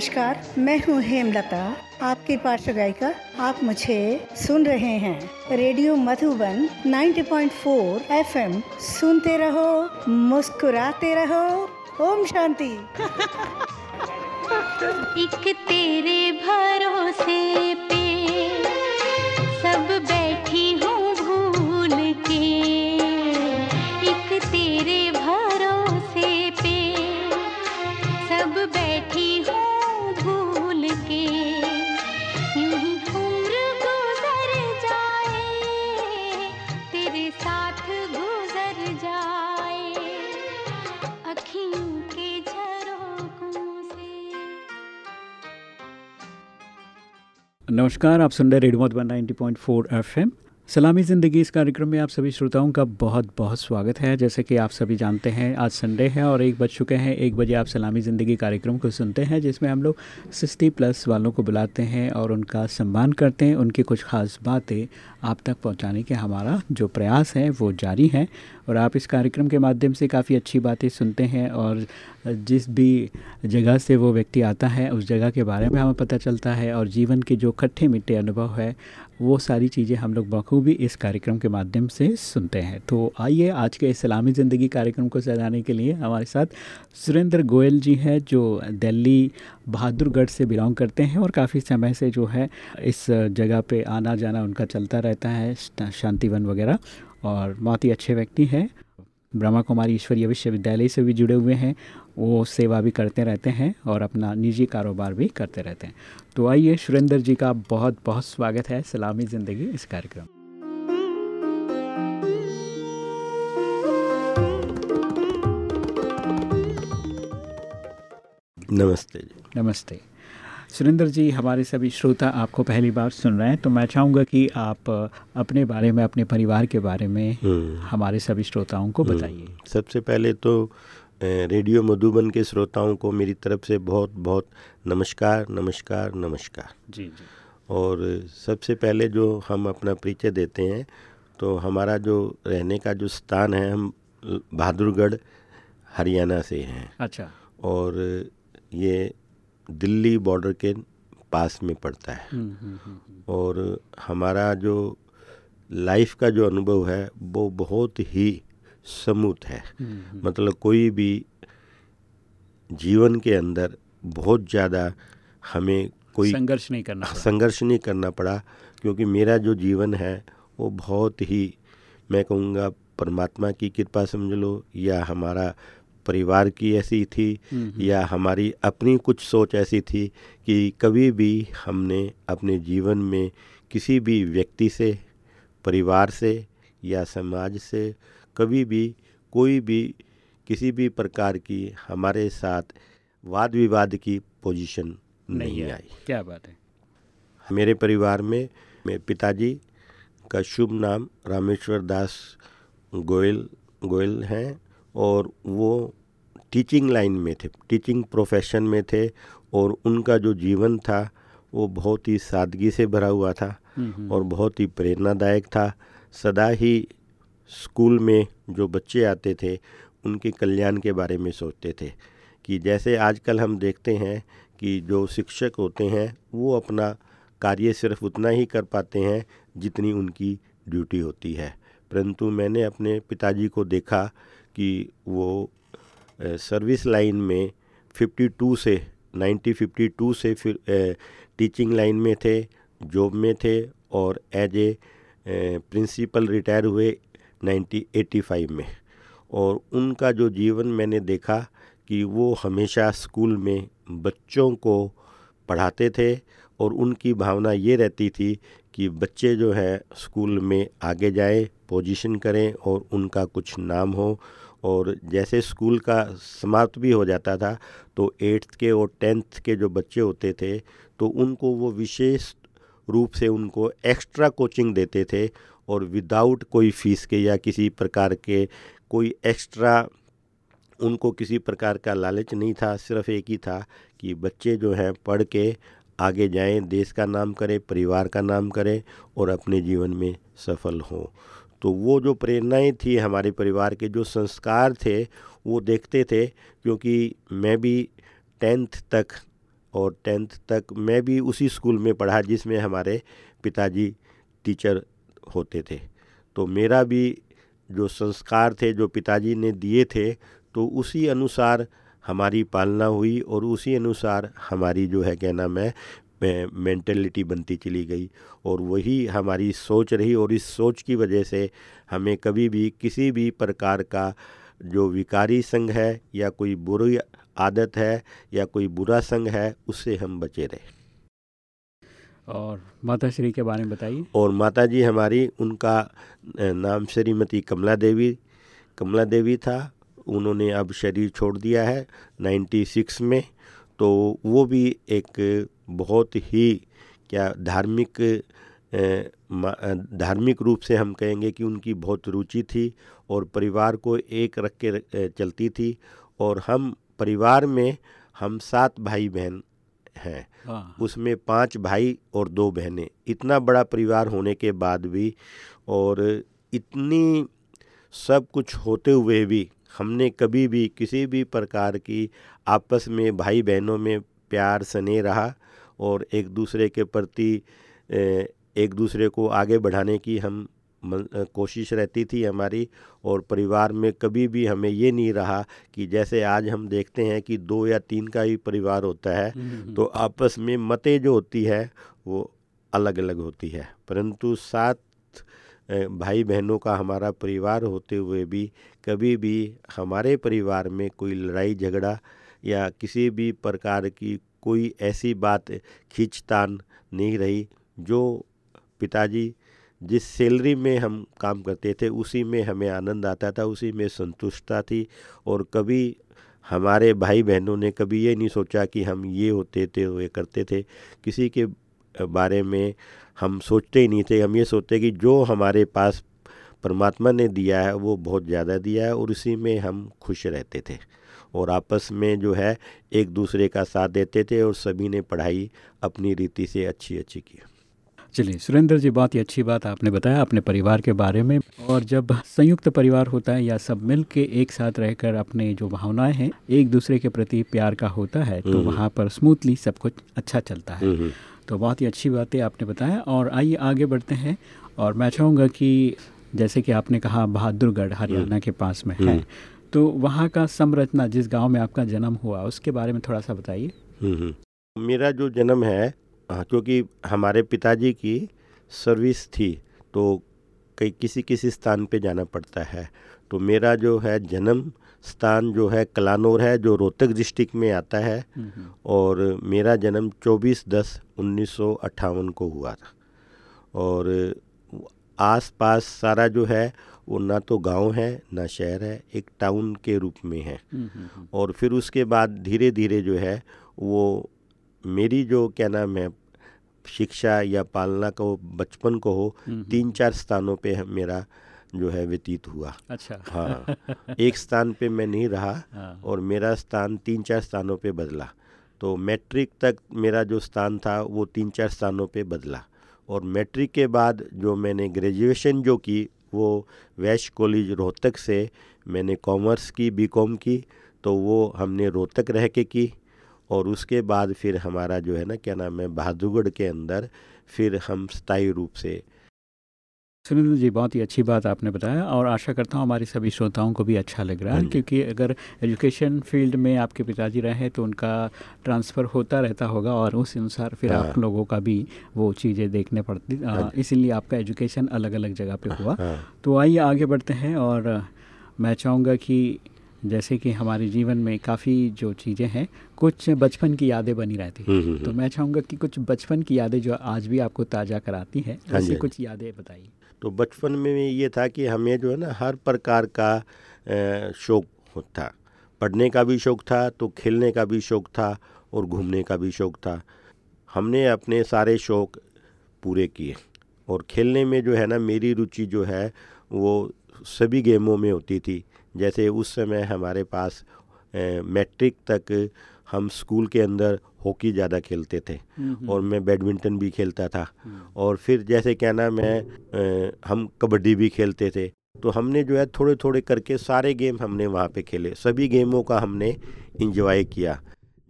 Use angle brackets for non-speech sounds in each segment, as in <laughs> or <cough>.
नमस्कार, मैं हूँ हेमलता। आपकी पार्श्व गायिका आप मुझे सुन रहे हैं रेडियो मधुबन 90.4 एफएम। सुनते रहो, मुस्कुराते रहो। ओम शांति। <laughs> एक तेरे भरोसे नमस्कार आप सुन रहे रेडियो मधुबन 90.4 एफएम। सलामी ज़िंदगी इस कार्यक्रम में आप सभी श्रोताओं का बहुत बहुत स्वागत है। जैसे कि आप सभी जानते हैं, आज संडे है और एक बज चुके हैं। एक बजे आप सलामी ज़िंदगी कार्यक्रम को सुनते हैं, जिसमें हम लोग सिक्सटी प्लस वालों को बुलाते हैं और उनका सम्मान करते हैं। उनकी कुछ ख़ास बातें आप तक पहुँचाने के हमारा जो प्रयास है, वो जारी है। और आप इस कार्यक्रम के माध्यम से काफ़ी अच्छी बातें सुनते हैं और जिस भी जगह से वो व्यक्ति आता है, उस जगह के बारे में हमें पता चलता है। और जीवन के जो खट्टे मिट्टे अनुभव है वो सारी चीज़ें हम लोग बखूबी इस कार्यक्रम के माध्यम से सुनते हैं। तो आइए आज के इस्लामी ज़िंदगी कार्यक्रम को सजाने के लिए हमारे साथ सुरेंद्र गोयल जी हैं, जो दिल्ली बहादुरगढ़ से बिलोंग करते हैं और काफ़ी समय से जो है इस जगह पे आना जाना उनका चलता रहता है शांतिवन वगैरह और बहुत ही अच्छे व्यक्ति हैं। ब्रह्मा कुमारी ईश्वरीय विश्वविद्यालय से भी जुड़े हुए हैं वो सेवा भी करते रहते हैं और अपना निजी कारोबार भी करते रहते हैं। तो आइए सुरेंद्र जी का बहुत बहुत स्वागत है सलामी ज़िंदगी इस कार्यक्रम। नमस्ते जी। नमस्ते। सुरेंद्र जी हमारे सभी श्रोता आपको पहली बार सुन रहे हैं तो मैं चाहूँगा कि आप अपने बारे में अपने परिवार के बारे में हमारे सभी श्रोताओं को बताइए। सबसे पहले तो रेडियो मधुबन के श्रोताओं को मेरी तरफ़ से बहुत बहुत नमस्कार नमस्कार नमस्कार। जी जी। और सबसे पहले जो हम अपना परिचय देते हैं तो हमारा जो रहने का जो स्थान है हम बहादुरगढ़ हरियाणा से हैं। अच्छा। और ये दिल्ली बॉर्डर के पास में पड़ता है। हम्म, हम्म, हम्म, और हमारा जो लाइफ का जो अनुभव है वो बहुत ही स्मूथ है। मतलब कोई भी जीवन के अंदर बहुत ज़्यादा हमें कोई संघर्ष नहीं करना संघर्ष नहीं करना पड़ा क्योंकि मेरा जो जीवन है वो बहुत ही मैं कहूँगा परमात्मा की कृपा समझ लो या हमारा परिवार की ऐसी थी या हमारी अपनी कुछ सोच ऐसी थी कि कभी भी हमने अपने जीवन में किसी भी व्यक्ति से परिवार से या समाज से कभी भी कोई भी किसी भी प्रकार की हमारे साथ वाद विवाद की पोजीशन नहीं है। आई। क्या बात है? मेरे परिवार में मेरे पिताजी का शुभ नाम रामेश्वर दास गोयल गोयल हैं और वो टीचिंग लाइन में थे टीचिंग प्रोफेशन में थे और उनका जो जीवन था वो बहुत ही सादगी से भरा हुआ था और बहुत ही प्रेरणादायक था। सदा ही स्कूल में जो बच्चे आते थे, उनके कल्याण के बारे में सोचते थे कि जैसे आजकल हम देखते हैं कि जो शिक्षक होते हैं, वो अपना कार्य सिर्फ़ उतना ही कर पाते हैं जितनी उनकी ड्यूटी होती है। परंतु मैंने अपने पिताजी को देखा कि वो सर्विस लाइन में 52 से 1952 से फिर टीचिंग लाइन में थे, जॉब में थे और एज ए प्रिंसिपल रिटायर हुए। 1985 में। और उनका जो जीवन मैंने देखा कि वो हमेशा स्कूल में बच्चों को पढ़ाते थे और उनकी भावना ये रहती थी कि बच्चे जो है स्कूल में आगे जाए, पोजीशन करें और उनका कुछ नाम हो। और जैसे स्कूल का समाप्त भी हो जाता था तो एट्थ के और टेंथ के जो बच्चे होते थे तो उनको वो विशेष रूप से उनको एक्स्ट्रा कोचिंग देते थे और विदाउट कोई फ़ीस के या किसी प्रकार के कोई एक्स्ट्रा उनको किसी प्रकार का लालच नहीं था, सिर्फ़ एक ही था कि बच्चे जो हैं पढ़ के आगे जाएँ, देश का नाम करें, परिवार का नाम करें और अपने जीवन में सफल हों। तो वो जो प्रेरणाएँ थी हमारे परिवार के, जो संस्कार थे, वो देखते थे, क्योंकि मैं भी टेंथ तक और टेंथ तक मैं भी उसी स्कूल में पढ़ा जिसमें हमारे पिताजी टीचर होते थे। तो मेरा भी जो संस्कार थे, जो पिताजी ने दिए थे तो उसी अनुसार हमारी पालना हुई और उसी अनुसार हमारी जो है, क्या नाम है मेंटेलिटी बनती चली गई और वही हमारी सोच रही और इस सोच की वजह से हमें कभी भी किसी भी प्रकार का जो विकारी संग है या कोई बुरी आदत है या कोई बुरा संग है, उससे हम बचे रहे। और माता श्री के बारे में बताइए। और माता जी हमारी, उनका नाम श्रीमती कमला देवी कमला देवी था। उन्होंने अब शरीर छोड़ दिया है 96 में। तो वो भी एक बहुत ही, क्या, धार्मिक धार्मिक रूप से हम कहेंगे कि उनकी बहुत रुचि थी और परिवार को एक रख के चलती थी। और हम, परिवार में हम सात भाई बहन हैं हाँ। उसमें पाँच भाई और दो बहनें इतना बड़ा परिवार होने के बाद भी और इतनी सब कुछ होते हुए भी हमने कभी भी किसी भी प्रकार की आपस में भाई बहनों में प्यार स्नेह रहा और एक दूसरे के प्रति एक दूसरे को आगे बढ़ाने की हम कोशिश रहती थी हमारी और परिवार में कभी भी हमें ये नहीं रहा कि जैसे आज हम देखते हैं कि दो या तीन का ही परिवार होता है हम्म, हम्म, हम्म। तो आपस में मतें जो होती है वो अलग अलग होती है परंतु सात भाई बहनों का हमारा परिवार होते हुए भी कभी भी हमारे परिवार में कोई लड़ाई झगड़ा या किसी भी प्रकार की कोई ऐसी बात खींचतान नहीं रही जो पिताजी जिस सैलरी में हम काम करते थे, उसी में हमें आनंद आता था, उसी में संतुष्टता थी। और कभी हमारे भाई बहनों ने कभी ये नहीं सोचा कि हम ये होते थे वो करते थे। किसी के बारे में हम सोचते ही नहीं थे। हम ये सोचते कि जो हमारे पास परमात्मा ने दिया है, वो बहुत ज़्यादा दिया है और उसी में हम खुश रहते थे। और आपस में जो है, एक दूसरे का साथ देते थे और सभी ने पढ़ाई अपनी रीति से अच्छी अच्छी की। चलिए सुरेंद्र जी बहुत ही अच्छी बात आपने बताया अपने परिवार के बारे में। और जब संयुक्त परिवार होता है या सब मिल के एक साथ रहकर अपने जो भावनाएँ हैं एक दूसरे के प्रति प्यार का होता है तो हम्म। वहाँ पर स्मूथली सब कुछ अच्छा चलता है। हम्म। तो बहुत ही अच्छी बातें आपने बताया। और आइए आगे बढ़ते हैं। और मैं चाहूँगा कि जैसे कि आपने कहा बहादुरगढ़ हरियाणा हम्म। के पास में है। तो वहाँ का संरचना जिस गाँव में आपका जन्म हुआ उसके बारे में थोड़ा सा बताइए। मेरा जो जन्म है हाँ क्योंकि हमारे पिताजी की सर्विस थी तो कई किसी किसी स्थान पे जाना पड़ता है। तो मेरा जो है जन्म स्थान जो है कलानौर है जो रोहतक डिस्ट्रिक्ट में आता है हम्म, हम्म। और मेरा जन्म 24 दस उन्नीस को हुआ था। और आस पास सारा जो है वो ना तो गाँव है ना शहर है एक टाउन के रूप में है। हम्म, और फिर उसके बाद धीरे धीरे जो है वो मेरी जो क्या नाम है शिक्षा या पालना का बचपन को हो हम्म, हम्म। तीन चार स्थानों पे मेरा जो है व्यतीत हुआ। अच्छा। हाँ एक स्थान पे मैं नहीं रहा हाँ। और मेरा स्थान तीन चार स्थानों पे बदला। तो मैट्रिक तक मेरा जो स्थान था वो तीन चार स्थानों पे बदला। और मैट्रिक के बाद जो मैंने ग्रेजुएशन जो की वो वैश्य कॉलेज रोहतक से मैंने कॉमर्स की बीकॉम की तो वो हमने रोहतक रह के की। और उसके बाद फिर हमारा जो है ना क्या नाम है बहादुरगढ़ के अंदर फिर हम स्थायी रूप से सुनील जी बहुत ही अच्छी बात आपने बताया और आशा करता हूँ हमारे सभी श्रोताओं को भी अच्छा लग रहा है हाँ क्योंकि अगर एजुकेशन फ़ील्ड में आपके पिताजी रहे तो उनका ट्रांसफ़र होता रहता होगा और उस अनुसार फिर आप हाँ। लोगों का भी वो चीज़ें देखने पड़ती हाँ इसीलिए आपका एजुकेशन अलग अलग जगह पे हुआ। तो आइए आगे बढ़ते हैं और मैं चाहूँगा कि जैसे कि हमारे जीवन में काफ़ी जो चीज़ें हैं कुछ बचपन की यादें बनी रहती हैं। हम्म, हम्म, तो हम्म। मैं चाहूँगा कि कुछ बचपन की यादें जो आज भी आपको ताज़ा कराती हैं हाँ ऐसी हाँ कुछ यादें बताइए। तो बचपन में ये था कि हमें जो है ना हर प्रकार का शौक था। पढ़ने का भी शौक था तो खेलने का भी शौक था और घूमने का भी शौक था। हमने अपने सारे शौक पूरे किए और खेलने में जो है ना मेरी रुचि जो है वो सभी गेमों में होती थी। जैसे उस समय हमारे पास मैट्रिक तक हम स्कूल के अंदर हॉकी ज़्यादा खेलते थे। और मैं बैडमिंटन भी खेलता था। हम्म। और फिर जैसे क्या नाम है हम कबड्डी भी खेलते थे। तो हमने जो है थोड़े थोड़े करके सारे गेम हमने वहाँ पे खेले। सभी गेमों का हमने इंजॉय किया।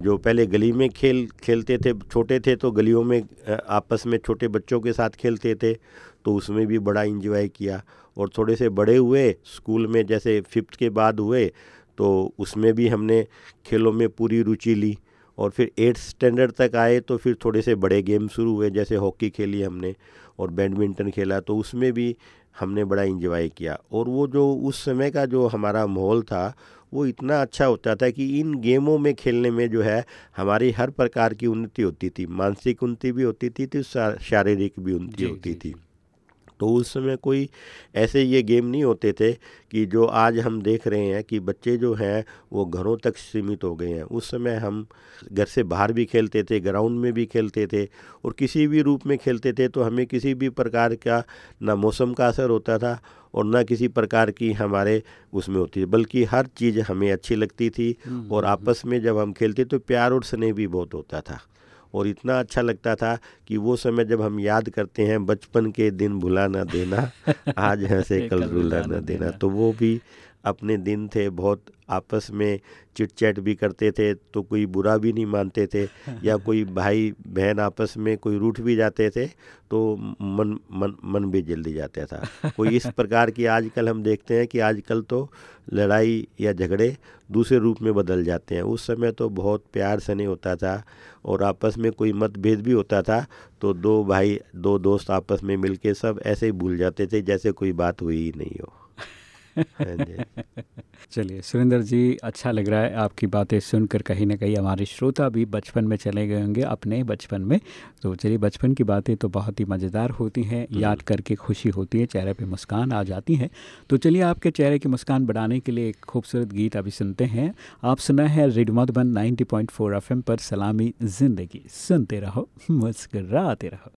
जो पहले गली में खेल खेलते थे छोटे थे तो गलियों में आपस में छोटे बच्चों के साथ खेलते थे। तो उसमें भी बड़ा इंजॉय किया। और थोड़े से बड़े हुए स्कूल में जैसे फिफ्थ के बाद हुए तो उसमें भी हमने खेलों में पूरी रुचि ली। और फिर एट्थ स्टैंडर्ड तक आए तो फिर थोड़े से बड़े गेम शुरू हुए जैसे हॉकी खेली हमने और बैडमिंटन खेला तो उसमें भी हमने बड़ा इंजॉय किया। और वो जो उस समय का जो हमारा माहौल था वो इतना अच्छा होता था कि इन गेमों में खेलने में जो है हमारी हर प्रकार की उन्नति होती थी। मानसिक उन्नति भी होती थी तो शारीरिक भी उन्नति होती थी। तो उस समय कोई ऐसे ये गेम नहीं होते थे कि जो आज हम देख रहे हैं कि बच्चे जो हैं वो घरों तक सीमित हो गए हैं उस समय हम घर से बाहर भी खेलते थे ग्राउंड में भी खेलते थे और किसी भी रूप में खेलते थे तो हमें किसी भी प्रकार का ना मौसम का असर होता था और ना किसी प्रकार की हमारे उसमें होती थी बल्कि हर चीज़ हमें अच्छी लगती थी हम्म, और हम्म, हम्म। आपस में जब हम खेलते तो प्यार और स्नेह भी बहुत होता था और इतना अच्छा लगता था कि वो समय जब हम याद करते हैं बचपन के दिन भुला ना देना <laughs> आज हंसे कल रुला ना देना। तो वो भी अपने दिन थे बहुत आपस में चिट चैट भी करते थे तो कोई बुरा भी नहीं मानते थे <laughs> या कोई भाई बहन आपस में कोई रूठ भी जाते थे तो मन मन मन भी जल्दी जाता था। <laughs> कोई इस प्रकार की आजकल हम देखते हैं कि आजकल तो लड़ाई या झगड़े दूसरे रूप में बदल जाते हैं। उस समय तो बहुत प्यार से नहीं होता था और आपस में कोई मतभेद भी होता था तो दो भाई दो दोस्त आपस में मिलके सब ऐसे ही भूल जाते थे जैसे कोई बात हुई ही नहीं हाँ। <laughs> चलिए सुरेंद्र जी अच्छा लग रहा है आपकी बातें सुनकर कहीं ना कहीं हमारे श्रोता भी बचपन में चले गए होंगे अपने बचपन में। तो चलिए बचपन की बातें तो बहुत ही मज़ेदार होती हैं हम्म। याद करके खुशी होती है चेहरे पे मुस्कान आ जाती है। तो चलिए आपके चेहरे की मुस्कान बढ़ाने के लिए एक खूबसूरत गीत अभी सुनते हैं। आप सुना है रेड मधुबन नाइनटी पॉइंट पर सलामी ज़िंदगी। सुनते रहो मुस्कराते रहो।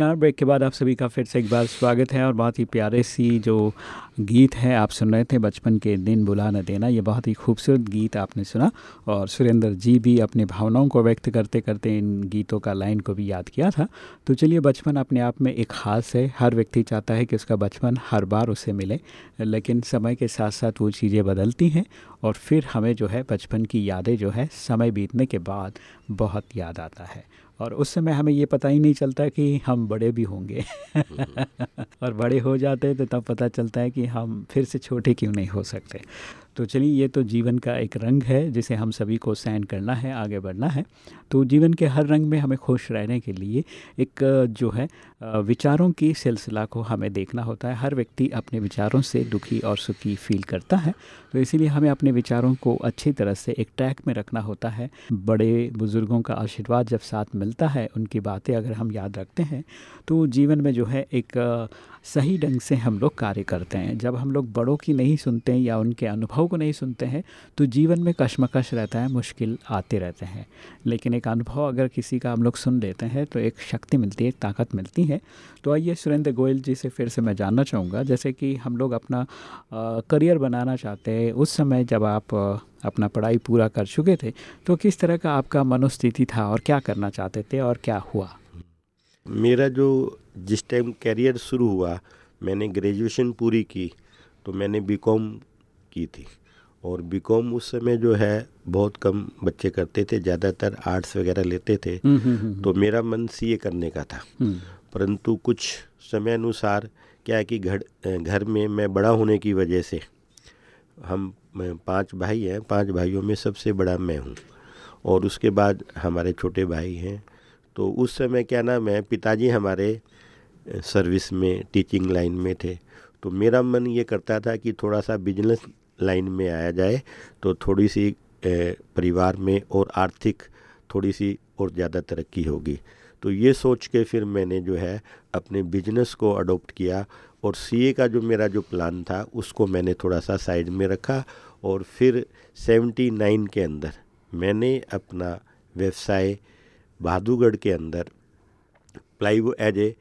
नमस्कार। ब्रेक के बाद आप सभी का फिर से एक बार स्वागत है और बहुत ही प्यारे सी जो गीत है, आप सुन रहे थे बचपन के दिन बुला न देना। ये बहुत ही खूबसूरत गीत आपने सुना और सुरेंद्र जी भी अपनी भावनाओं को व्यक्त करते करते इन गीतों का लाइन को भी याद किया था। तो चलिए, बचपन अपने आप में एक ख़ास है। हर व्यक्ति चाहता है कि उसका बचपन हर बार उसे मिले, लेकिन समय के साथ साथ वो चीज़ें बदलती हैं और फिर हमें जो है बचपन की यादें जो है समय बीतने के बाद बहुत याद आता है। और उस समय हमें ये पता ही नहीं चलता कि हम बड़े भी होंगे। <laughs> और बड़े हो जाते हैं तो तब पता चलता है कि हम फिर से छोटे क्यों नहीं हो सकते। तो चलिए, ये तो जीवन का एक रंग है, जिसे हम सभी को सहन करना है, आगे बढ़ना है। तो जीवन के हर रंग में हमें खुश रहने के लिए एक, जो है विचारों की सिलसिला को हमें देखना होता है। हर व्यक्ति अपने विचारों से दुखी और सुखी फील करता है। तो इसीलिए हमें अपने विचारों को अच्छी तरह से एक ट्रैक में रखना होता है। बड़े बुज़ुर्गों का आशीर्वाद जब साथ मिलता है, उनकी बातें अगर हम याद रखते हैं तो जीवन में जो है एक सही ढंग से हम लोग कार्य करते हैं। जब हम लोग बड़ों की नहीं सुनते हैं या उनके अनुभव को नहीं सुनते हैं तो जीवन में कशमकश रहता है, मुश्किल आते रहते हैं। लेकिन एक अनुभव अगर किसी का हम लोग सुन लेते हैं तो एक शक्ति मिलती है ताकत मिलती है। तो आइए सुरेंद्र गोयल जी से फिर से मैं जानना चाहूँगा, जैसे कि हम लोग अपना करियर बनाना चाहते हैं, उस समय जब आप अपना पढ़ाई पूरा कर चुके थे तो किस तरह का आपका मनोस्थिति था और क्या करना चाहते थे और क्या हुआ? मेरा जो जिस टाइम करियर शुरू हुआ मैंने ग्रेजुएशन पूरी की तो मैंने बीकॉम की थी। और बीकॉम उस समय जो है बहुत कम बच्चे करते थे ज़्यादातर आर्ट्स वगैरह लेते थे। हम्म, हम्म, हम्म, तो मेरा मन सीए करने का था। परंतु कुछ समय अनुसार क्या है कि घर घर में मैं बड़ा होने की वजह से हम पाँच भाई हैं पाँच भाइयों में सबसे बड़ा मैं हूँ। और उसके बाद हमारे छोटे भाई हैं तो उस समय क्या नाम है, पिताजी हमारे सर्विस में टीचिंग लाइन में थे। तो मेरा मन ये करता था कि थोड़ा सा बिज़नेस लाइन में आया जाए तो थोड़ी सी परिवार में और आर्थिक थोड़ी सी और ज़्यादा तरक्की होगी। तो ये सोच के फिर मैंने जो है, अपने बिज़नेस को अडोप्ट किया और सीए का जो मेरा जो प्लान था, उसको मैंने थोड़ा सा साइड में रखा और फिर 79 के अंदर मैंने अपना व्यवसाय बहादुरगढ़ के अंदर प्लाईवुड एज ए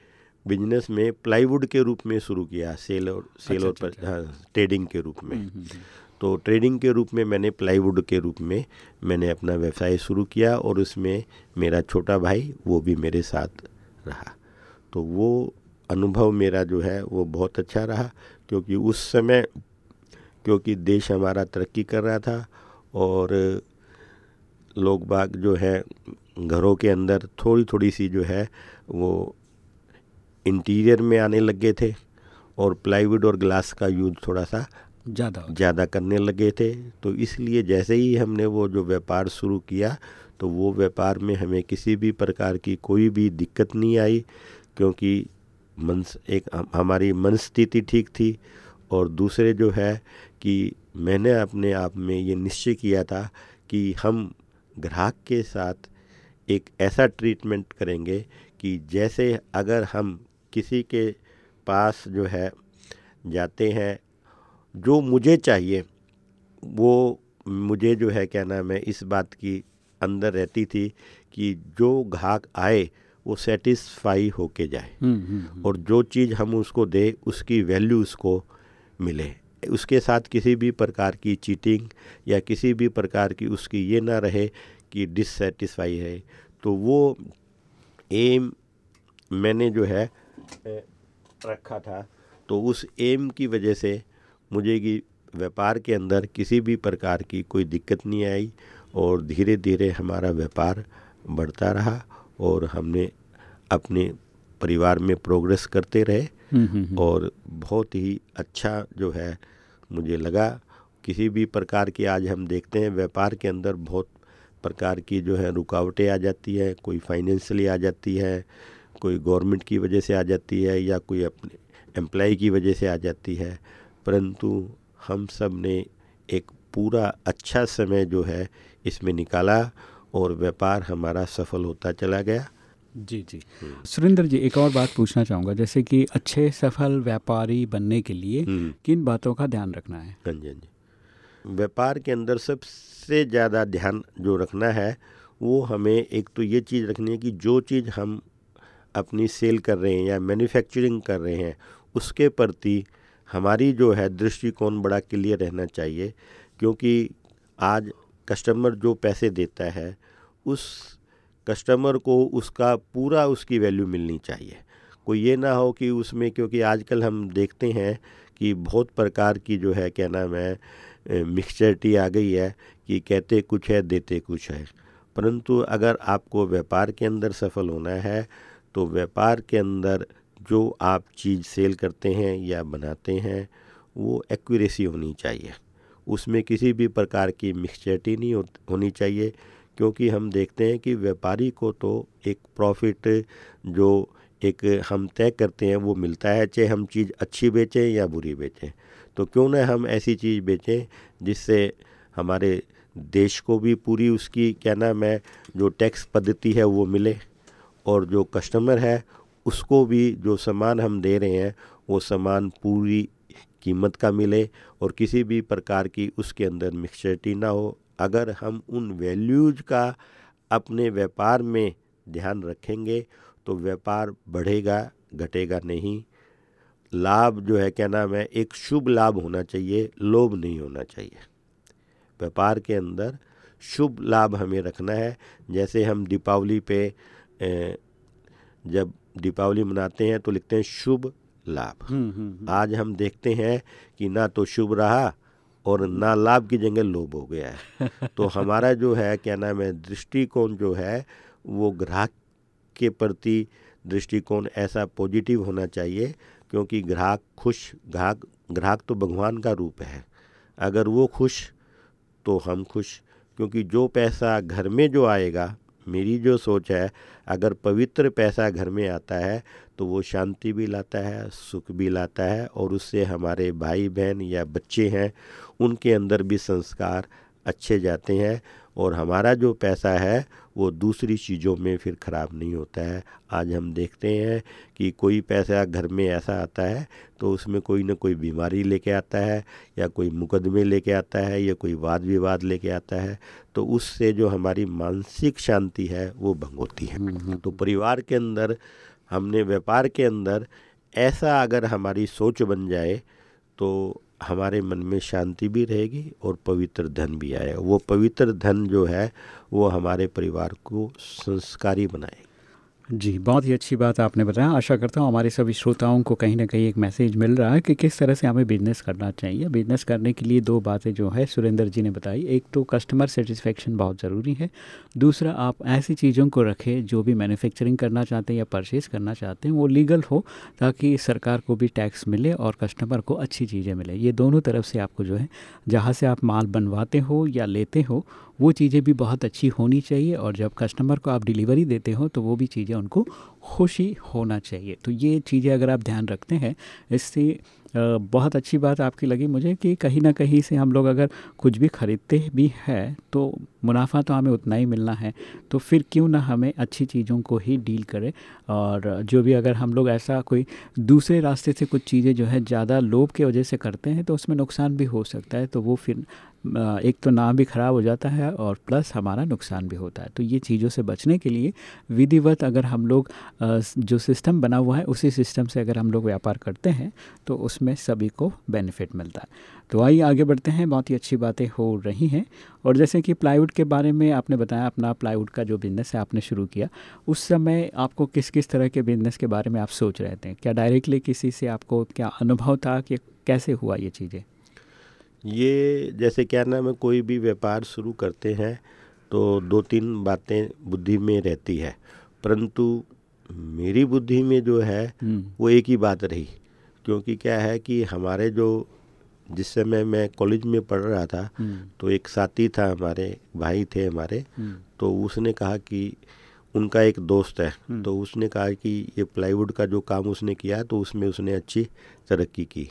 बिज़नेस में प्लाईवुड के रूप में शुरू किया सेल और सेल और पर हाँ ट्रेडिंग के रूप में। हम्म, हम्म, हम्म। तो ट्रेडिंग के रूप में मैंने प्लाईवुड के रूप में मैंने अपना व्यवसाय शुरू किया और उसमें मेरा छोटा भाई वो भी मेरे साथ रहा। तो वो अनुभव मेरा जो है वो बहुत अच्छा रहा क्योंकि उस समय क्योंकि देश हमारा तरक्की कर रहा था और लोग बाग जो है घरों के अंदर थोड़ी थोड़ी सी जो है वो इंटीरियर में आने लगे थे और प्लाईवुड और ग्लास का यूज़ थोड़ा सा ज़्यादा ज़्यादा करने लगे थे। तो इसलिए जैसे ही हमने वो जो व्यापार शुरू किया तो वो व्यापार में हमें किसी भी प्रकार की कोई भी दिक्कत नहीं आई क्योंकि मन एक हमारी मन स्थिति ठीक थी और दूसरे जो है कि मैंने अपने आप में ये निश्चय किया था कि हम ग्राहक के साथ एक ऐसा ट्रीटमेंट करेंगे कि जैसे अगर हम किसी के पास जो है जाते हैं जो मुझे चाहिए वो मुझे जो है क्या नाम है इस बात की अंदर रहती थी कि जो घाक आए वो सेटिस्फाई होके जाए हम्म, हम्म, हम्म। और जो चीज़ हम उसको दे उसकी वैल्यू उसको मिले उसके साथ किसी भी प्रकार की चीटिंग या किसी भी प्रकार की उसकी ये ना रहे कि डिससेटिस्फाई है तो वो एम मैंने जो है रखा था। तो उस एम की वजह से मुझे कि व्यापार के अंदर किसी भी प्रकार की कोई दिक्कत नहीं आई और धीरे धीरे हमारा व्यापार बढ़ता रहा और हमने अपने परिवार में प्रोग्रेस करते रहे। हम्म, हम्म, हम्म। और बहुत ही अच्छा जो है मुझे लगा। किसी भी प्रकार की आज हम देखते हैं व्यापार के अंदर बहुत प्रकार की जो है रुकावटें आ जाती है कोई फाइनेंशियली आ जाती है कोई गवर्नमेंट की वजह से आ जाती है या कोई अपने एम्प्लॉय की वजह से आ जाती है। परंतु हम सबने एक पूरा अच्छा समय जो है इसमें निकाला और व्यापार हमारा सफल होता चला गया। जी जी। सुरेंद्र जी एक और बात पूछना चाहूँगा जैसे कि अच्छे सफल व्यापारी बनने के लिए हम्म। किन बातों का ध्यान रखना है? हाँ जी हाँ जी। व्यापार के अंदर सबसे ज़्यादा ध्यान जो रखना है, वो हमें एक तो ये चीज़ रखनी है कि जो चीज़ हम अपनी सेल कर रहे हैं या मैन्युफैक्चरिंग कर रहे हैं, उसके प्रति हमारी जो है दृष्टिकोण बड़ा क्लियर रहना चाहिए। क्योंकि आज कस्टमर जो पैसे देता है, उस कस्टमर को उसका पूरा उसकी वैल्यू मिलनी चाहिए। कोई ये ना हो कि उसमें, क्योंकि आजकल हम देखते हैं कि बहुत प्रकार की जो है, क्या नाम है मिक्सचरिटी आ गई है कि कहते कुछ है, देते कुछ है। परंतु अगर आपको व्यापार के अंदर सफल होना है तो व्यापार के अंदर जो आप चीज़ सेल करते हैं या बनाते हैं, वो एक्यूरेसी होनी चाहिए। उसमें किसी भी प्रकार की मिक्सचरिटी नहीं होनी चाहिए, क्योंकि हम देखते हैं कि व्यापारी को तो एक प्रॉफिट जो एक हम तय करते हैं, वो मिलता है, चाहे हम चीज़ अच्छी बेचें या बुरी बेचें। तो क्यों ना हम ऐसी चीज़ बेचें जिससे हमारे देश को भी पूरी उसकी, क्या नाम है, जो टैक्स पद्धति है वो मिले और जो कस्टमर है उसको भी जो सामान हम दे रहे हैं, वो सामान पूरी कीमत का मिले और किसी भी प्रकार की उसके अंदर मिक्सचरिटी ना हो। अगर हम उन वैल्यूज़ का अपने व्यापार में ध्यान रखेंगे तो व्यापार बढ़ेगा, घटेगा नहीं। लाभ जो है क्या नाम है एक शुभ लाभ होना चाहिए लोभ नहीं होना चाहिए। व्यापार के अंदर शुभ लाभ हमें रखना है। जैसे हम दीपावली पे जब दीपावली मनाते हैं तो लिखते हैं शुभ लाभ। हम्म, हम्म, हम्म। आज हम देखते हैं कि ना तो शुभ रहा और ना लाभ की जगह लोभ हो गया है। <laughs> तो हमारा जो है क्या नाम है दृष्टिकोण जो है वो ग्राहक के प्रति दृष्टिकोण ऐसा पॉजिटिव होना चाहिए क्योंकि ग्राहक खुश, ग्राहक ग्राहक तो भगवान का रूप है। अगर वो खुश तो हम खुश, क्योंकि जो पैसा घर में जो आएगा, मेरी जो सोच है, अगर पवित्र पैसा घर में आता है तो वो शांति भी लाता है, सुख भी लाता है, और उससे हमारे भाई बहन या बच्चे हैं, उनके अंदर भी संस्कार अच्छे जाते हैं, और हमारा जो पैसा है वो दूसरी चीज़ों में फिर ख़राब नहीं होता है आज हम देखते हैं कि कोई पैसा घर में ऐसा आता है तो उसमें कोई ना कोई बीमारी लेके आता है या कोई मुकदमे लेके आता है या कोई वाद विवाद लेके आता है तो उससे जो हमारी मानसिक शांति है वो भंग होती है हम्म, हम्म। तो परिवार के अंदर हमने व्यापार के अंदर ऐसा अगर हमारी सोच बन जाए तो हमारे मन में शांति भी रहेगी और पवित्र धन भी आएगा। वो पवित्र धन जो है, वो हमारे परिवार को संस्कारी बनाएगा। जी, बहुत ही अच्छी बात आपने बताया। आशा करता हूँ हमारे सभी श्रोताओं को कहीं ना कहीं एक मैसेज मिल रहा है कि किस तरह से हमें बिज़नेस करना चाहिए। बिज़नेस करने के लिए दो बातें जो है सुरेंद्र जी ने बताई। एक तो कस्टमर सेटिस्फेक्शन बहुत ज़रूरी है। दूसरा, आप ऐसी चीज़ों को रखें जो भी मैन्युफैक्चरिंग करना चाहते हैं या परचेज़ करना चाहते हैं, वो लीगल हो ताकि सरकार को भी टैक्स मिले और कस्टमर को अच्छी चीज़ें मिले। ये दोनों तरफ़ से आपको जो है, जहाँ से आप माल बनवाते हो या लेते हो वो चीज़ें भी बहुत अच्छी होनी चाहिए और जब कस्टमर को आप डिलीवरी देते हो तो वो भी चीज़ें उनको खुशी होना चाहिए। तो ये चीज़ें अगर आप ध्यान रखते हैं, इससे बहुत अच्छी बात आपकी लगी मुझे कि कहीं ना कहीं से हम लोग अगर कुछ भी ख़रीदते भी हैं तो मुनाफा तो हमें उतना ही मिलना है। तो फिर क्यों ना हमें अच्छी चीज़ों को ही डील करें और जो भी अगर हम लोग ऐसा कोई दूसरे रास्ते से कुछ चीज़ें जो है ज़्यादा लोभ के वजह से करते हैं तो उसमें नुकसान भी हो सकता है तो वो फिर एक तो नाम भी ख़राब हो जाता है और प्लस हमारा नुकसान भी होता है। तो ये चीज़ों से बचने के लिए विधिवत अगर हम लोग जो सिस्टम बना हुआ है, उसी सिस्टम से अगर हम लोग व्यापार करते हैं तो उसमें सभी को बेनिफिट मिलता है। तो आइए आगे बढ़ते हैं। बहुत ही अच्छी बातें हो रही हैं। और जैसे कि प्लाईवुड के बारे में आपने बताया, अपना प्लाईवुड का जो बिज़नेस है, आपने शुरू किया। उस समय आपको किस किस तरह के बिज़नेस के बारे में आप सोच रहे थे? क्या डायरेक्टली किसी से आपको क्या अनुभव था कि कैसे हुआ ये चीज़ें? ये जैसे क्या नाम है कोई भी व्यापार शुरू करते हैं तो दो तीन बातें बुद्धि में रहती है परंतु मेरी बुद्धि में जो है हम्म। वो एक ही बात रही क्योंकि क्या है कि हमारे जो जिस समय मैं कॉलेज में पढ़ रहा था हम्म। तो एक साथी था हमारे भाई थे हमारे हम्म। तो उसने कहा कि उनका एक दोस्त है तो उसने कहा कि ये प्लाईवुड का जो काम उसने किया तो उसमें उसने अच्छी तरक्की की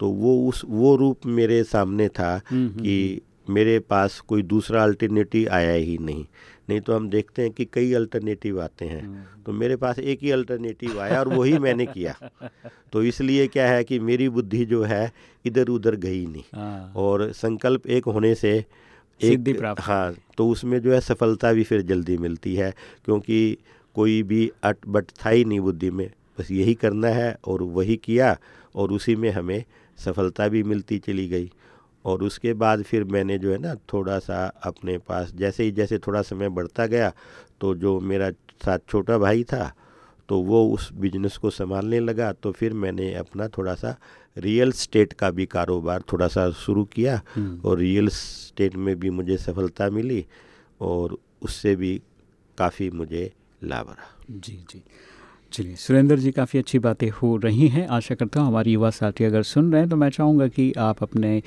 तो वो उस वो रूप मेरे सामने था हम्म, हम्म, कि हम्म। मेरे पास कोई दूसरा अल्टरनेटिव आया ही नहीं। नहीं तो हम देखते हैं कि कई अल्टरनेटिव आते हैं। तो मेरे पास एक ही अल्टरनेटिव आया और वही मैंने किया। तो इसलिए क्या है कि मेरी बुद्धि जो है इधर उधर गई नहीं। हाँ। और संकल्प एक होने से एक हाँ तो उसमें जो है सफलता भी फिर जल्दी मिलती है। क्योंकि कोई भी अट बट था ही नहीं बुद्धि में। बस यही करना है और वही किया और उसी में हमें सफलता भी मिलती चली गई। और उसके बाद फिर मैंने जो है ना थोड़ा सा अपने पास जैसे ही जैसे थोड़ा समय बढ़ता गया तो जो मेरा साथ छोटा भाई था तो वो उस बिज़नेस को संभालने लगा। तो फिर मैंने अपना थोड़ा सा रियल स्टेट का भी कारोबार थोड़ा सा शुरू किया और रियल स्टेट में भी मुझे सफलता मिली और उससे भी काफ़ी मुझे लाभ रहा। जी जी। चलिए, सुरेंद्र जी, काफ़ी अच्छी बातें हो रही हैं। आशा करता हूँ हमारी युवा साथी अगर सुन रहे हैं तो मैं चाहूँगा कि आप अपने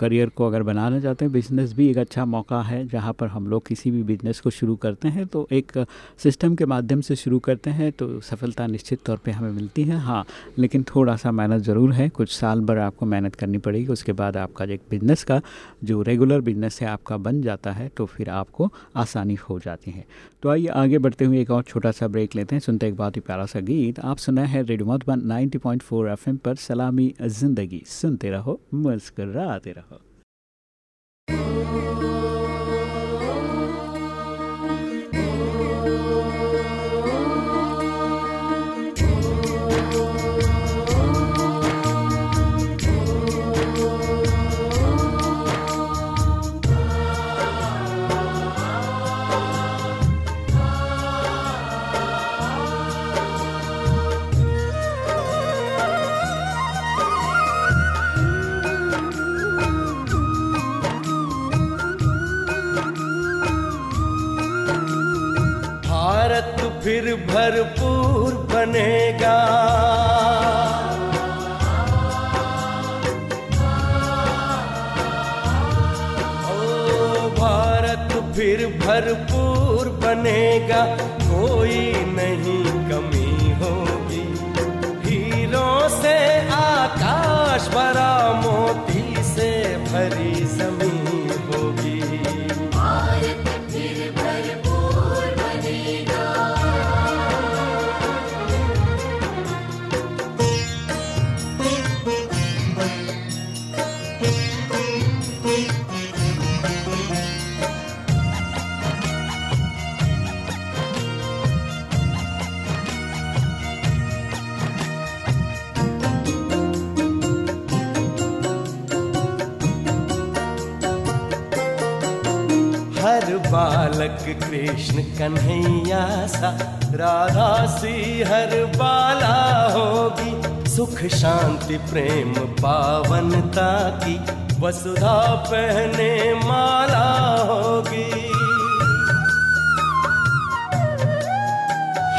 करियर को अगर बनाना चाहते हैं, बिज़नेस भी एक अच्छा मौका है जहाँ पर हम लोग किसी भी बिज़नेस को शुरू करते हैं तो एक सिस्टम के माध्यम से शुरू करते हैं तो सफलता निश्चित तौर पे हमें मिलती है। हाँ लेकिन थोड़ा सा मेहनत ज़रूर है, कुछ साल भर आपको मेहनत करनी पड़ेगी, उसके बाद आपका एक बिज़नेस का, जो रेगुलर बिज़नेस है, आपका बन जाता है तो फिर आपको आसानी हो जाती है। तो आइए आगे बढ़ते हुए एक और छोटा सा ब्रेक लेते हैं। सुनते एक बहुत ही प्यारा सा गीत। आप सुना है रेडियो मधुबन 90.4 एफएम पर। सलामी, ज़िंदगी। सुनते रहो, मुस्कराते रहो। फिर भरपूर बनेगा। ओ भारत फिर भरपूर बनेगा कोई बालक कृष्ण कन्हैया सा, राधा सी हर बाला होगी। सुख शांति प्रेम पावनता की, वसुधा पहने माला होगी।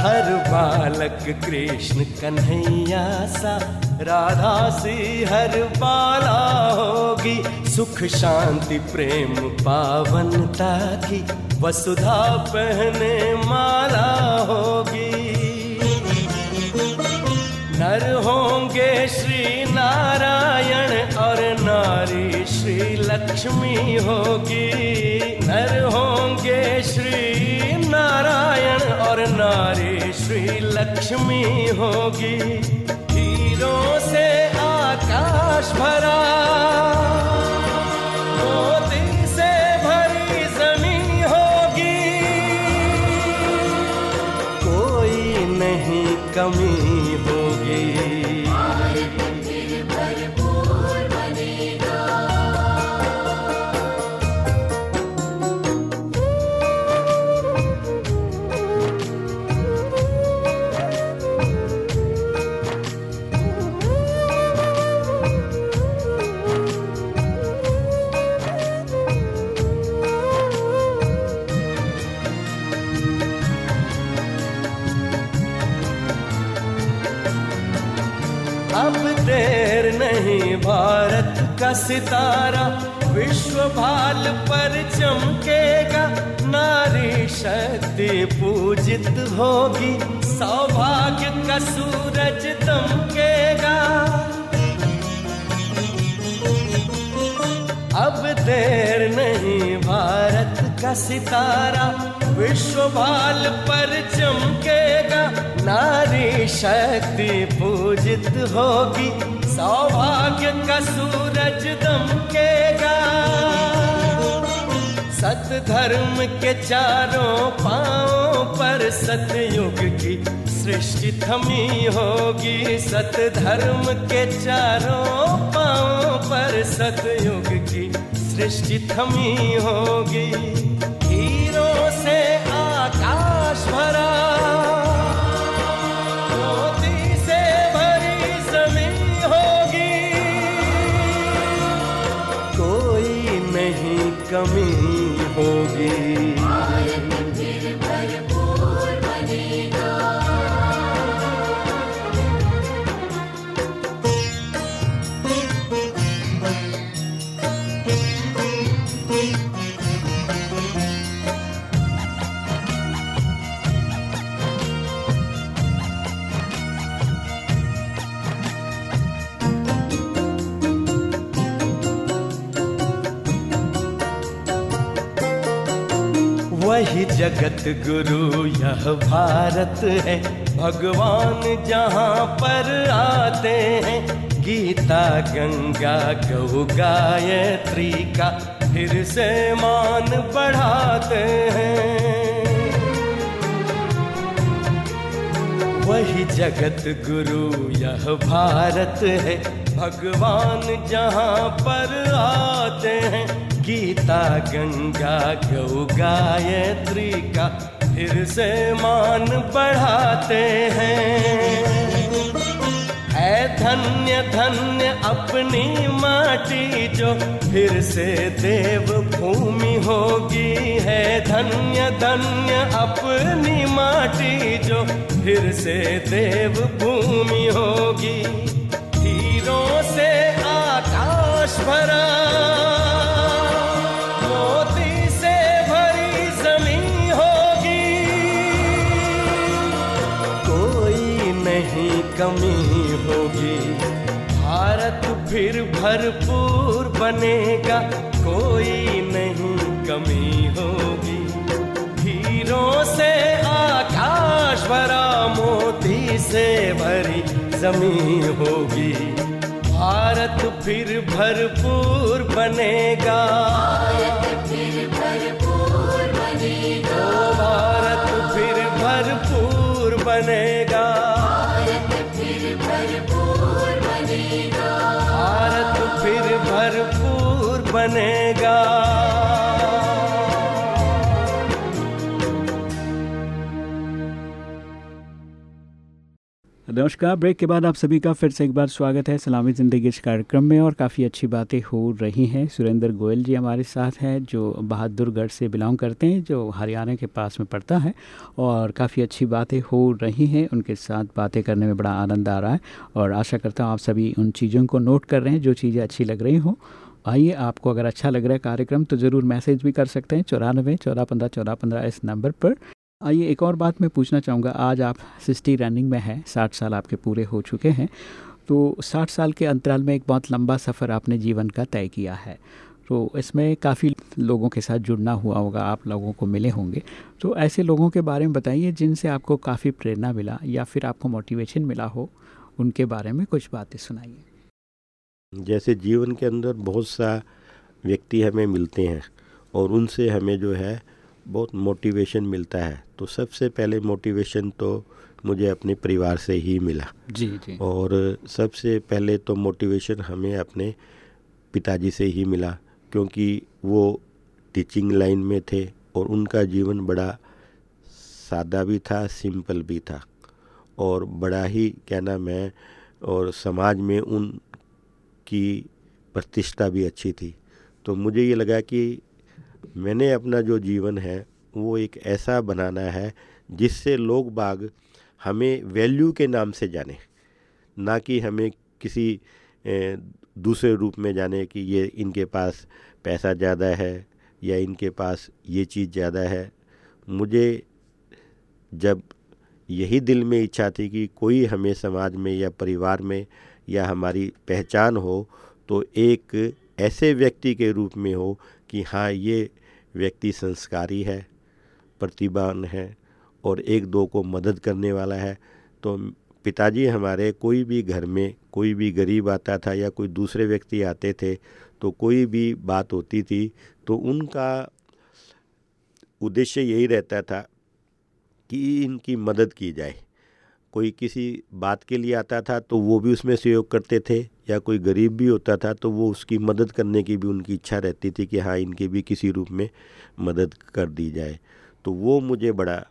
हर बालक कृष्ण कन्हैया सा, राधा सी हर बाला होगी। सुख शांति प्रेम पावनता की वसुधा पहने माला होगी। नर होंगे श्री नारायण और नारी श्री लक्ष्मी होगी। नर होंगे श्री नारायण और नारी श्री लक्ष्मी होगी। हीरों से आकाश भरा। सितारा विश्व भाल पर चमकेगा। नारी शक्ति पूजित होगी, सौभाग्य का सूरज दमकेगा। अब देर नहीं भारत का सितारा विश्व भाल पर चमकेगा। नारी शक्ति पूजित होगी सौभाग्य का सूरज दमकेगा। सत धर्म के चारों पांवों पर सतयुग की सृष्टि थमी होगी। सत धर्म के चारों पांवों पर सतयुग की सृष्टि थमी होगी। हीरों से आकाश भरा जगत गुरु, यह भारत है। भगवान जहाँ पर आते हैं, गीता, गंगा गौ गायत्री का फिर से मान बढ़ाते हैं। वही जगत गुरु, यह भारत है। भगवान जहाँ पर आते हैं गीता, गंगा गौ गायत्री का फिर से मान बढ़ाते हैं? है धन्य धन्य अपनी माटी जो फिर से देव भूमि होगी है। धन्य धन्य अपनी माटी जो फिर से देव भूमि होगी। हीरों से आकाश भरा फिर भरपूर बनेगा कोई नहीं कमी होगी। हीरों से आकाश भरा मोती से भरी जमी होगी। भारत फिर भरपूर बनेगा। फिर भरपूर बनेगा। भारत फिर भरपूर बनेगा। फिर भरपूर बनेगा। नमस्कार। ब्रेक के बाद आप सभी का फिर से एक बार स्वागत है। सलामी ज़िंदगी इस कार्यक्रम में और काफ़ी अच्छी बातें हो रही हैं। सुरेंद्र गोयल जी हमारे साथ हैं, जो बहादुरगढ़ से बिलोंग करते हैं, जो हरियाणा के पास में पड़ता है और काफ़ी अच्छी बातें हो रही हैं। उनके साथ बातें करने में बड़ा आनंद आ रहा है और आशा करता हूँ आप सभी उन चीज़ों को नोट कर रहे हैं, जो चीज़ें अच्छी लग रही हों। आइए, आपको अगर अच्छा लग रहा है कार्यक्रम तो ज़रूर मैसेज भी कर सकते हैं। चौरानवे चौदह पंद्रह चौदह पंद्रह इस नंबर पर। आइए एक और बात मैं पूछना चाहूँगा। आज आप सिक्सटी रनिंग में हैं, साठ साल आपके पूरे हो चुके हैं। तो साठ साल के अंतराल में एक बहुत लंबा सफ़र आपने जीवन का तय किया है। तो इसमें काफ़ी लोगों के साथ जुड़ना हुआ होगा, आप लोगों को मिले होंगे। तो ऐसे लोगों के बारे में बताइए जिनसे आपको काफ़ी प्रेरणा मिला या फिर आपको मोटिवेशन मिला हो, उनके बारे में कुछ बातें सुनाइए। जैसे जीवन के अंदर बहुत सा व्यक्ति हमें मिलते हैं और उनसे हमें जो है बहुत मोटिवेशन मिलता है। तो सबसे पहले मोटिवेशन तो मुझे अपने परिवार से ही मिला। जी जी। और सबसे पहले तो मोटिवेशन हमें अपने पिताजी से ही मिला क्योंकि वो टीचिंग लाइन में थे और उनका जीवन बड़ा सादा भी था सिंपल भी था। और बड़ा ही क्या नाम है और समाज में उनकी प्रतिष्ठा भी अच्छी थी। तो मुझे ये लगा कि मैंने अपना जो जीवन है, वो एक ऐसा बनाना है, जिससे लोग बाग हमें वैल्यू के नाम से जाने। ना कि हमें किसी दूसरे रूप में जाने कि ये इनके पास पैसा ज़्यादा है, या इनके पास ये चीज़ ज़्यादा है। मुझे जब यही दिल में इच्छा थी कि कोई हमें समाज में या परिवार में या हमारी पहचान हो तो एक ऐसे व्यक्ति के रूप में हो कि हाँ ये व्यक्ति संस्कारी है प्रतिभान है और एक दो को मदद करने वाला है तो पिताजी हमारे कोई भी घर में कोई भी गरीब आता था या कोई दूसरे व्यक्ति आते थे तो कोई भी बात होती थी तो उनका उद्देश्य यही रहता था कि इनकी मदद की जाए। कोई किसी बात के लिए आता था तो वो भी उसमें सहयोग करते थे या कोई गरीब भी होता था तो वो उसकी मदद करने की भी उनकी इच्छा रहती थी कि हाँ इनकी भी किसी रूप में मदद कर दी जाए। तो वो मुझे बड़ा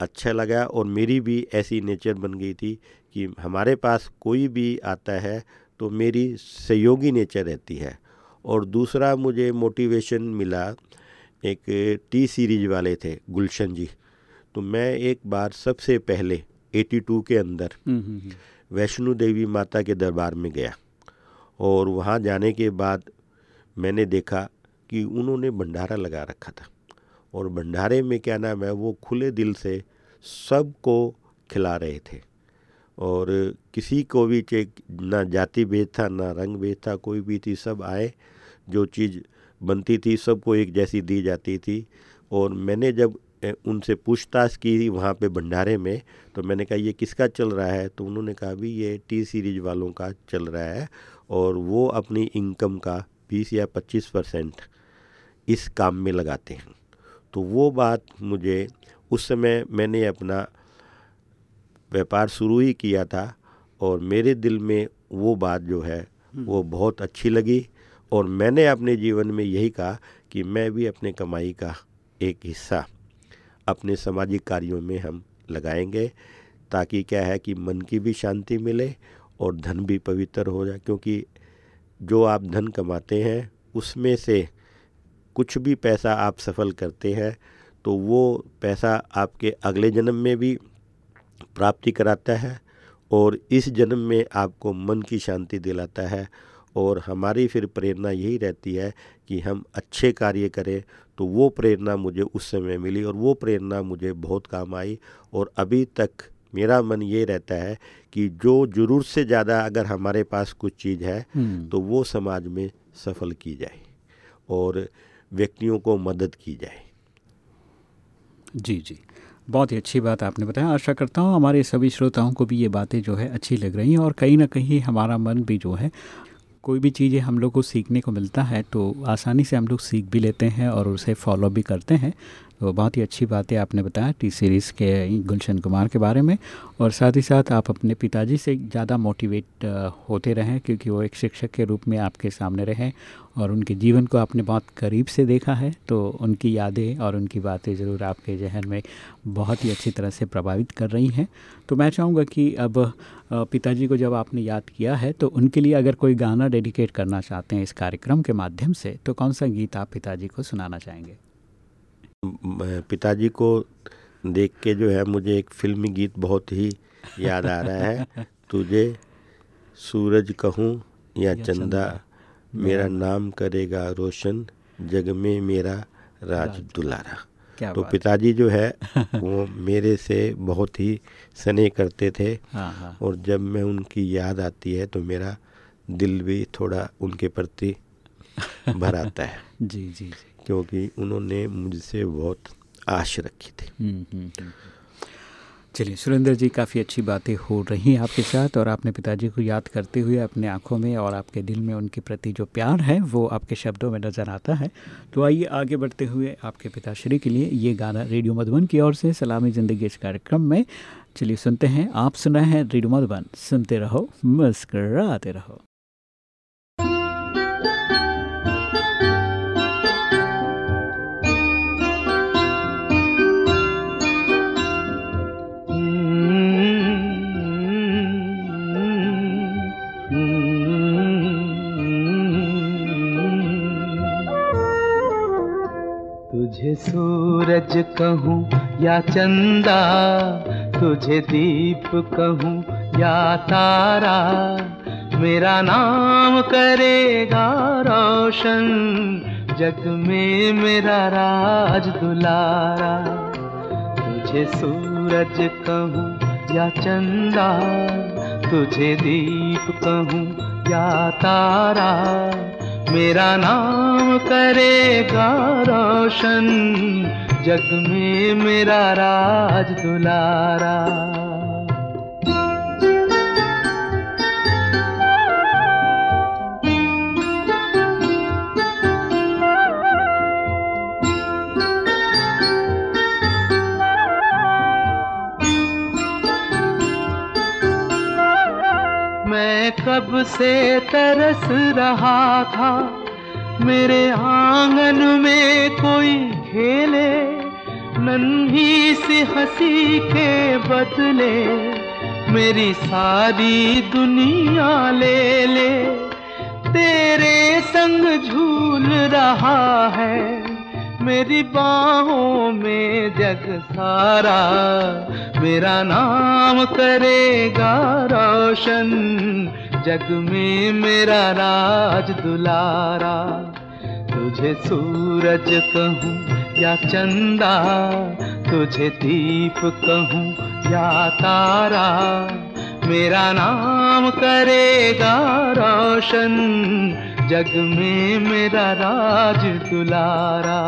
अच्छा लगा और मेरी भी ऐसी नेचर बन गई थी कि हमारे पास कोई भी आता है तो मेरी सहयोगी नेचर रहती है। और दूसरा मुझे मोटिवेशन मिला एक टी सीरीज़ वाले थे गुलशन जी। तो मैं एक बार सबसे पहले 82 के अंदर हम्म, हम्म, हम्म। वैष्णो देवी माता के दरबार में गया। और वहाँ जाने के बाद मैंने देखा कि उन्होंने भंडारा लगा रखा था। और भंडारे में क्या नाम है, वो खुले दिल से सबको खिला रहे थे। और किसी को भी चेक ना जाति भेद था, ना रंग भेद था, कोई भी थी, सब आए, जो चीज़ बनती थी, सबको एक जैसी दी जाती थी। और मैंने जब उनसे पूछताछ की वहाँ पे भंडारे में तो मैंने कहा, ये किसका चल रहा है? तो उन्होंने कहा भी ये टी सीरीज़ वालों का चल रहा है और वो अपनी इनकम का 20 या 25 परसेंट इस काम में लगाते हैं। तो वो बात मुझे उस समय मैंने अपना व्यापार शुरू ही किया था और मेरे दिल में वो बात जो है वो बहुत अच्छी लगी और मैंने अपने जीवन में यही कहा कि मैं भी अपने कमाई का एक हिस्सा अपने सामाजिक कार्यों में हम लगाएँगे ताकि क्या है कि मन की भी शांति मिले और धन भी पवित्र हो जाए, क्योंकि जो आप धन कमाते हैं, उसमें से कुछ भी पैसा आप सफल करते हैं तो वो पैसा आपके अगले जन्म में भी प्राप्ति कराता है और इस जन्म में आपको मन की शांति दिलाता है। और हमारी फिर प्रेरणा यही रहती है कि हम अच्छे कार्य करें तो वो प्रेरणा मुझे उस समय मिली और वो प्रेरणा मुझे बहुत काम आई। और अभी तक मेरा मन ये रहता है कि जो ज़रूरत से ज़्यादा अगर हमारे पास कुछ चीज़ है हम्म। तो वो समाज में सफल की जाए और व्यक्तियों को मदद की जाए। जी जी। बहुत ही अच्छी बात आपने बताया। आशा करता हूँ हमारे सभी श्रोताओं को भी ये बातें जो है अच्छी लग रही हैं और कहीं ना कहीं हमारा मन भी जो है कोई भी चीज़ें हम लोग को सीखने को मिलता है तो आसानी से हम लोग सीख भी लेते हैं और उसे फॉलो भी करते हैं। तो बहुत ही अच्छी बातें आपने बताया टी सीरीज़ के गुलशन कुमार के बारे में और साथ ही साथ आप अपने पिताजी से ज़्यादा मोटिवेट होते रहें क्योंकि वो एक शिक्षक के रूप में आपके सामने रहें और उनके जीवन को आपने बहुत करीब से देखा है तो उनकी यादें और उनकी बातें ज़रूर आपके जहन में बहुत ही अच्छी तरह से प्रभावित कर रही हैं। तो मैं चाहूँगा कि अब पिताजी को जब आपने याद किया है तो उनके लिए अगर कोई गाना डेडिकेट करना चाहते हैं इस कार्यक्रम के माध्यम से तो कौन सा गीत आप पिताजी को सुनाना चाहेंगे? पिताजी को देख के जो है मुझे एक फिल्मी गीत बहुत ही याद आ रहा है। <laughs> तुझे सूरज कहूँ या या चंदा मेरा नाम करेगा रोशन जग में मेरा राज दुलारा। तो पिताजी जो है <laughs> वो मेरे से बहुत ही स्नेह करते थे। हाँ हाँ। और जब मैं उनकी याद आती है तो मेरा दिल भी थोड़ा उनके प्रति <laughs> भर आता है। जी जी जी। क्योंकि उन्होंने मुझसे बहुत आश रखी थी। हम्म, हम्म, हम्म। चलिए सुरेंद्र जी काफ़ी अच्छी बातें हो रही हैं आपके साथ और आपने पिताजी को याद करते हुए अपने आँखों में और आपके दिल में उनके प्रति जो प्यार है वो आपके शब्दों में नज़र आता है। तो आइए आगे बढ़ते हुए आपके पिताश्री के लिए ये गाना रेडियो मधुबन की ओर से सलामी ज़िंदगी इस कार्यक्रम में। चलिए सुनते हैं आप सुना है रेडियो मधुबन। सुनते रहो मुस्कराते रहो। सूरज कहूँ या चंदा, तुझे दीप कहूँ या तारा, मेरा नाम करेगा रोशन, जग में मेरा राज दुलारा। तुझे सूरज कहूँ या चंदा, तुझे दीप कहूँ या तारा, मेरा नाम करेगा रोशन। जग में मेरा राज दुलारा। मैं कब से तरस रहा था, मेरे आँगन में कोई खेले नन्ही सी हँसी के बदले मेरी सारी दुनिया ले ले। तेरे संग झूल रहा है, मेरी बाहों में जग सारा। मेरा नाम करेगा रोशन, जग में मेरा राज दुलारा। तुझे सूरज कहूँ या चंदा, तुझे दीप कहूँ या तारा, मेरा नाम करेगा रोशन, जग में मेरा राज दुलारा।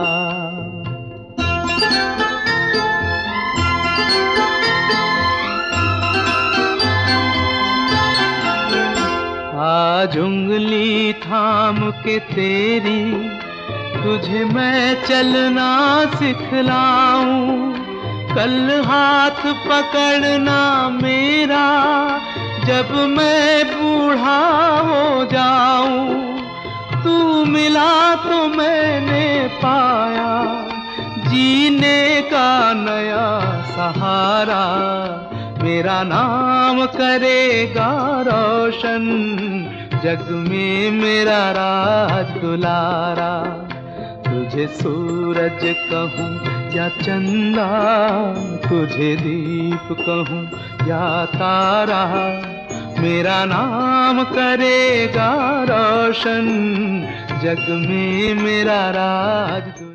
आज उंगली थाम के तेरी तुझे मैं चलना सिखलाऊं। कल हाथ पकड़ना मेरा, जब मैं बूढ़ा हो जाऊँ। तू मिला तो मैंने पाया, जीने का नया सहारा। मेरा नाम करेगा रोशन, जग में मेरा राज दुलारा। तुझे सूरज कहूँ या चंदा, तुझे दीप कहूँ या तारा, मेरा नाम करेगा रोशन, जग में मेरा राज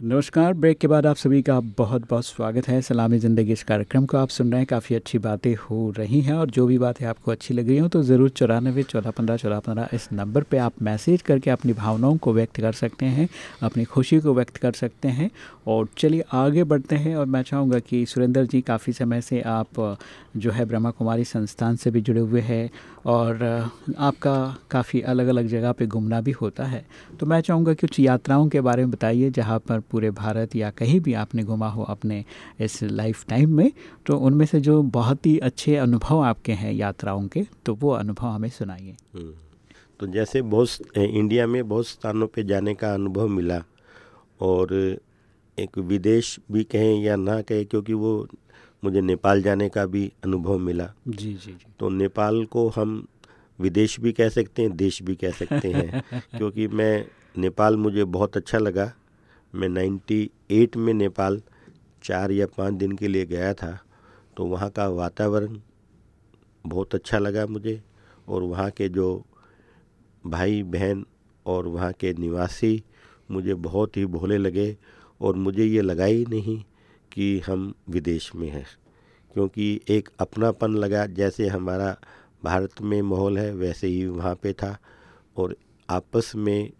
नमस्कार, ब्रेक के बाद आप सभी का बहुत बहुत स्वागत है। सलामी ज़िंदगी इस कार्यक्रम को आप सुन रहे हैं। काफ़ी अच्छी बातें हो रही हैं और जो भी बातें आपको अच्छी लग रही हो तो ज़रूर चौरानबे चौदह, पंद्रह चौदह, पंद्रह इस नंबर पे आप मैसेज करके अपनी भावनाओं को व्यक्त कर सकते हैं, अपनी खुशी को व्यक्त कर सकते हैं। और चलिए आगे बढ़ते हैं और मैं चाहूँगा कि सुरेंद्र जी, काफ़ी समय से आप जो है ब्रह्मा कुमारी संस्थान से भी जुड़े हुए हैं। और आपका काफ़ी अलग अलग जगह पे घूमना भी होता है। तो मैं चाहूँगा कुछ यात्राओं के बारे में बताइए, जहाँ पर पूरे भारत या कहीं भी आपने घूमा हो अपने इस लाइफ टाइम में। तो उनमें से जो बहुत ही अच्छे अनुभव आपके हैं यात्राओं के तो वो अनुभव हमें सुनाइए। हम्म। तो जैसे बहुत इंडिया में बहुत स्थानों पे जाने का अनुभव मिला और एक विदेश भी कहें या ना कहें, क्योंकि वो मुझे नेपाल जाने का भी अनुभव मिला। जी जी जी। तो नेपाल को हम विदेश भी कह सकते हैं देश भी कह सकते हैं <laughs> क्योंकि मैं नेपाल मुझे बहुत अच्छा लगा। मैं 98 में नेपाल चार या पाँच दिन के लिए गया था तो वहाँ का वातावरण बहुत अच्छा लगा मुझे और वहाँ के जो भाई बहन और वहाँ के निवासी मुझे बहुत ही भोले लगे और मुझे ये लगा ही नहीं कि हम विदेश में हैं। क्योंकि एक अपनापन लगा, जैसे हमारा भारत में माहौल है, वैसे ही वहाँ पे था। और आपस में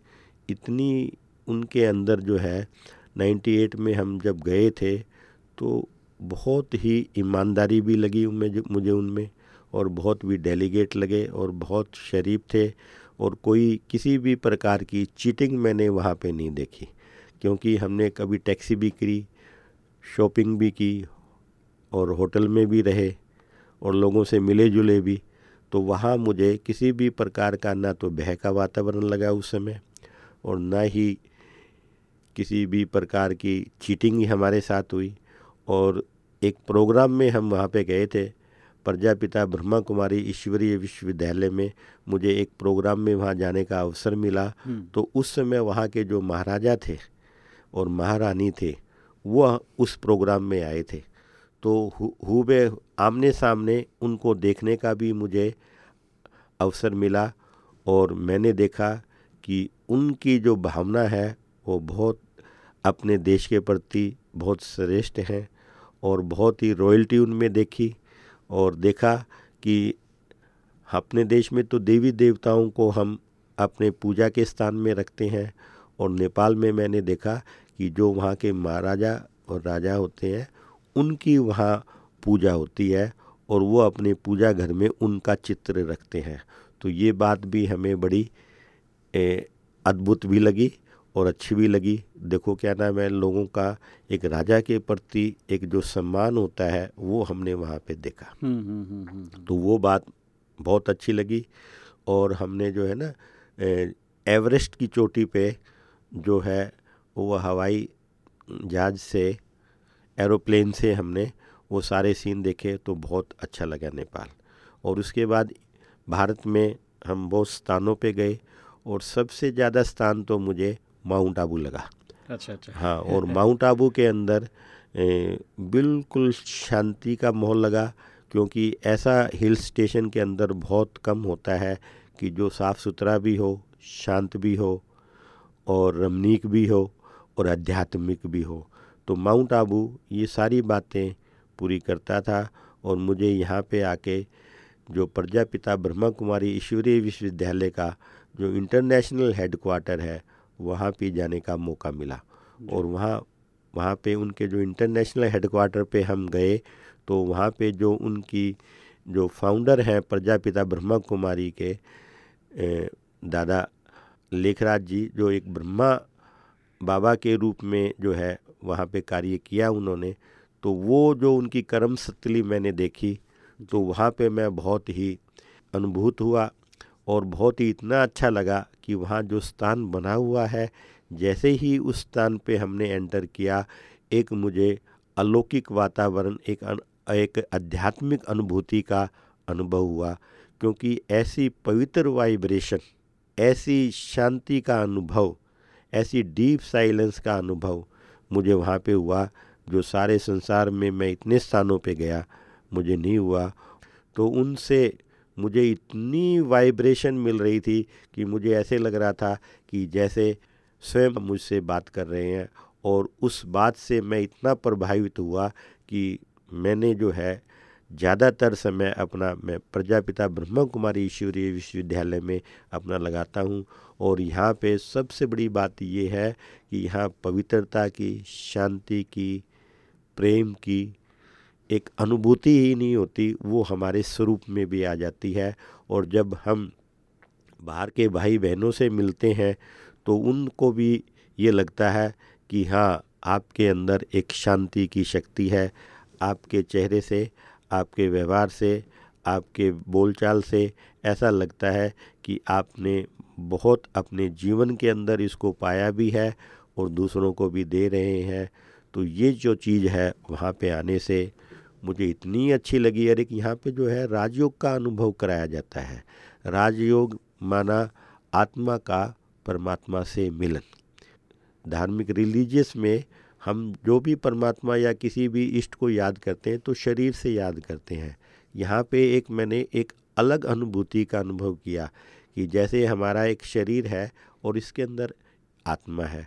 इतनी उनके अंदर जो है 98 में हम जब गए थे तो बहुत ही ईमानदारी भी लगी उनमें मुझे उनमें। और बहुत भी डेलीगेट लगे और बहुत शरीफ थे। और कोई किसी भी प्रकार की चीटिंग मैंने वहाँ पे नहीं देखी। क्योंकि हमने कभी टैक्सी भी करी शॉपिंग भी की और होटल में भी रहे और लोगों से मिले जुले भी तो वहाँ मुझे किसी भी प्रकार का ना तो भय का वातावरण लगा उस समय और ना ही किसी भी प्रकार की चीटिंग ही हमारे साथ हुई और एक प्रोग्राम में हम वहाँ पे गए थे प्रजापिता ब्रह्मा कुमारी ईश्वरीय विश्वविद्यालय में मुझे एक प्रोग्राम में वहाँ जाने का अवसर मिला। तो उस समय वहाँ के जो महाराजा थे और महारानी थे वह उस प्रोग्राम में आए थे। तो हुबे आमने सामने उनको देखने का भी मुझे अवसर मिला और मैंने देखा कि उनकी जो भावना है, वो बहुत अपने देश के प्रति बहुत श्रेष्ठ हैं और बहुत ही रॉयल्टी उनमें देखी और देखा कि अपने देश में तो देवी देवताओं को हम अपने पूजा के स्थान में रखते हैं और नेपाल में मैंने देखा कि जो वहाँ के महाराजा और राजा होते हैं उनकी वहाँ पूजा होती है और वो अपने पूजा घर में उनका चित्र रखते हैं। तो ये बात भी हमें बड़ी अद्भुत भी लगी और अच्छी भी लगी। देखो क्या नाम है लोगों का एक राजा के प्रति एक जो सम्मान होता है वो हमने वहाँ पे देखा। हम्म, हम्म, हम्म, तो वो बात बहुत अच्छी लगी और हमने जो है ना एवरेस्ट की चोटी पे जो है वो हवाई जहाज़ से एरोप्लेन से हमने वो सारे सीन देखे तो बहुत अच्छा लगा नेपाल। और उसके बाद भारत में हम बहुत स्थानों पे गए और सबसे ज़्यादा स्थान तो मुझे माउंट आबू लगा। अच्छा अच्छा। हाँ और माउंट आबू के अंदर ए, बिल्कुल शांति का माहौल लगा क्योंकि ऐसा हिल स्टेशन के अंदर बहुत कम होता है कि जो साफ़ सुथरा भी हो शांत भी हो और रमणीक भी हो। और आध्यात्मिक भी हो। तो माउंट आबू ये सारी बातें पूरी करता था और मुझे यहाँ पे आके जो प्रजापिता ब्रह्मा कुमारी ईश्वरीय विश्वविद्यालय का जो इंटरनेशनल हेडक्वार्टर है वहाँ पे जाने का मौका मिला। और वहाँ वहाँ पे उनके जो इंटरनेशनल हेडक्वार्टर पे हम गए तो वहाँ पे जो उनकी जो फाउंडर हैं प्रजापिता ब्रह्मा कुमारी के दादा लेखराज जी जो एक ब्रह्मा बाबा के रूप में जो है वहाँ पे कार्य किया उन्होंने तो वो जो उनकी कर्म सतली मैंने देखी तो वहाँ पे मैं बहुत ही अनुभूत हुआ और बहुत ही इतना अच्छा लगा कि वहाँ जो स्थान बना हुआ है जैसे ही उस स्थान पे हमने एंटर किया एक मुझे अलौकिक वातावरण एक अन, एक आध्यात्मिक अनुभूति का अनुभव हुआ क्योंकि ऐसी पवित्र वाइब्रेशन ऐसी शांति का अनुभव ऐसी डीप साइलेंस का अनुभव मुझे वहाँ पे हुआ, जो सारे संसार में मैं इतने स्थानों पे गया, मुझे नहीं हुआ। तो उनसे मुझे इतनी वाइब्रेशन मिल रही थी कि मुझे ऐसे लग रहा था कि जैसे स्वयं मुझसे बात कर रहे हैं और उस बात से मैं इतना प्रभावित हुआ कि मैंने जो है, ज़्यादातर समय अपना, मैं प्रजापिता ब्रह्मा कुमारी ईश्वरीय विश्वविद्यालय में अपना लगाता हूँ और यहाँ पे सबसे बड़ी बात ये है कि यहाँ पवित्रता की, शांति की, प्रेम की एक अनुभूति ही नहीं होती, वो हमारे स्वरूप में भी आ जाती है। और जब हम बाहर के भाई बहनों से मिलते हैं तो उनको भी ये लगता है कि हाँ आपके अंदर एक शांति की शक्ति है। आपके चेहरे से, आपके व्यवहार से, आपके बोलचाल से ऐसा लगता है कि आपने बहुत अपने जीवन के अंदर इसको पाया भी है और दूसरों को भी दे रहे हैं। तो ये जो चीज़ है वहाँ पे आने से मुझे इतनी अच्छी लगी। अरे कि यहाँ पे जो है राजयोग का अनुभव कराया जाता है। राजयोग माना आत्मा का परमात्मा से मिलन। धार्मिक रिलीजियस में हम जो भी परमात्मा या किसी भी इष्ट को याद करते हैं तो शरीर से याद करते हैं। यहाँ पे एक मैंने एक अलग अनुभूति का अनुभव किया। कि जैसे हमारा एक शरीर है और इसके अंदर आत्मा है।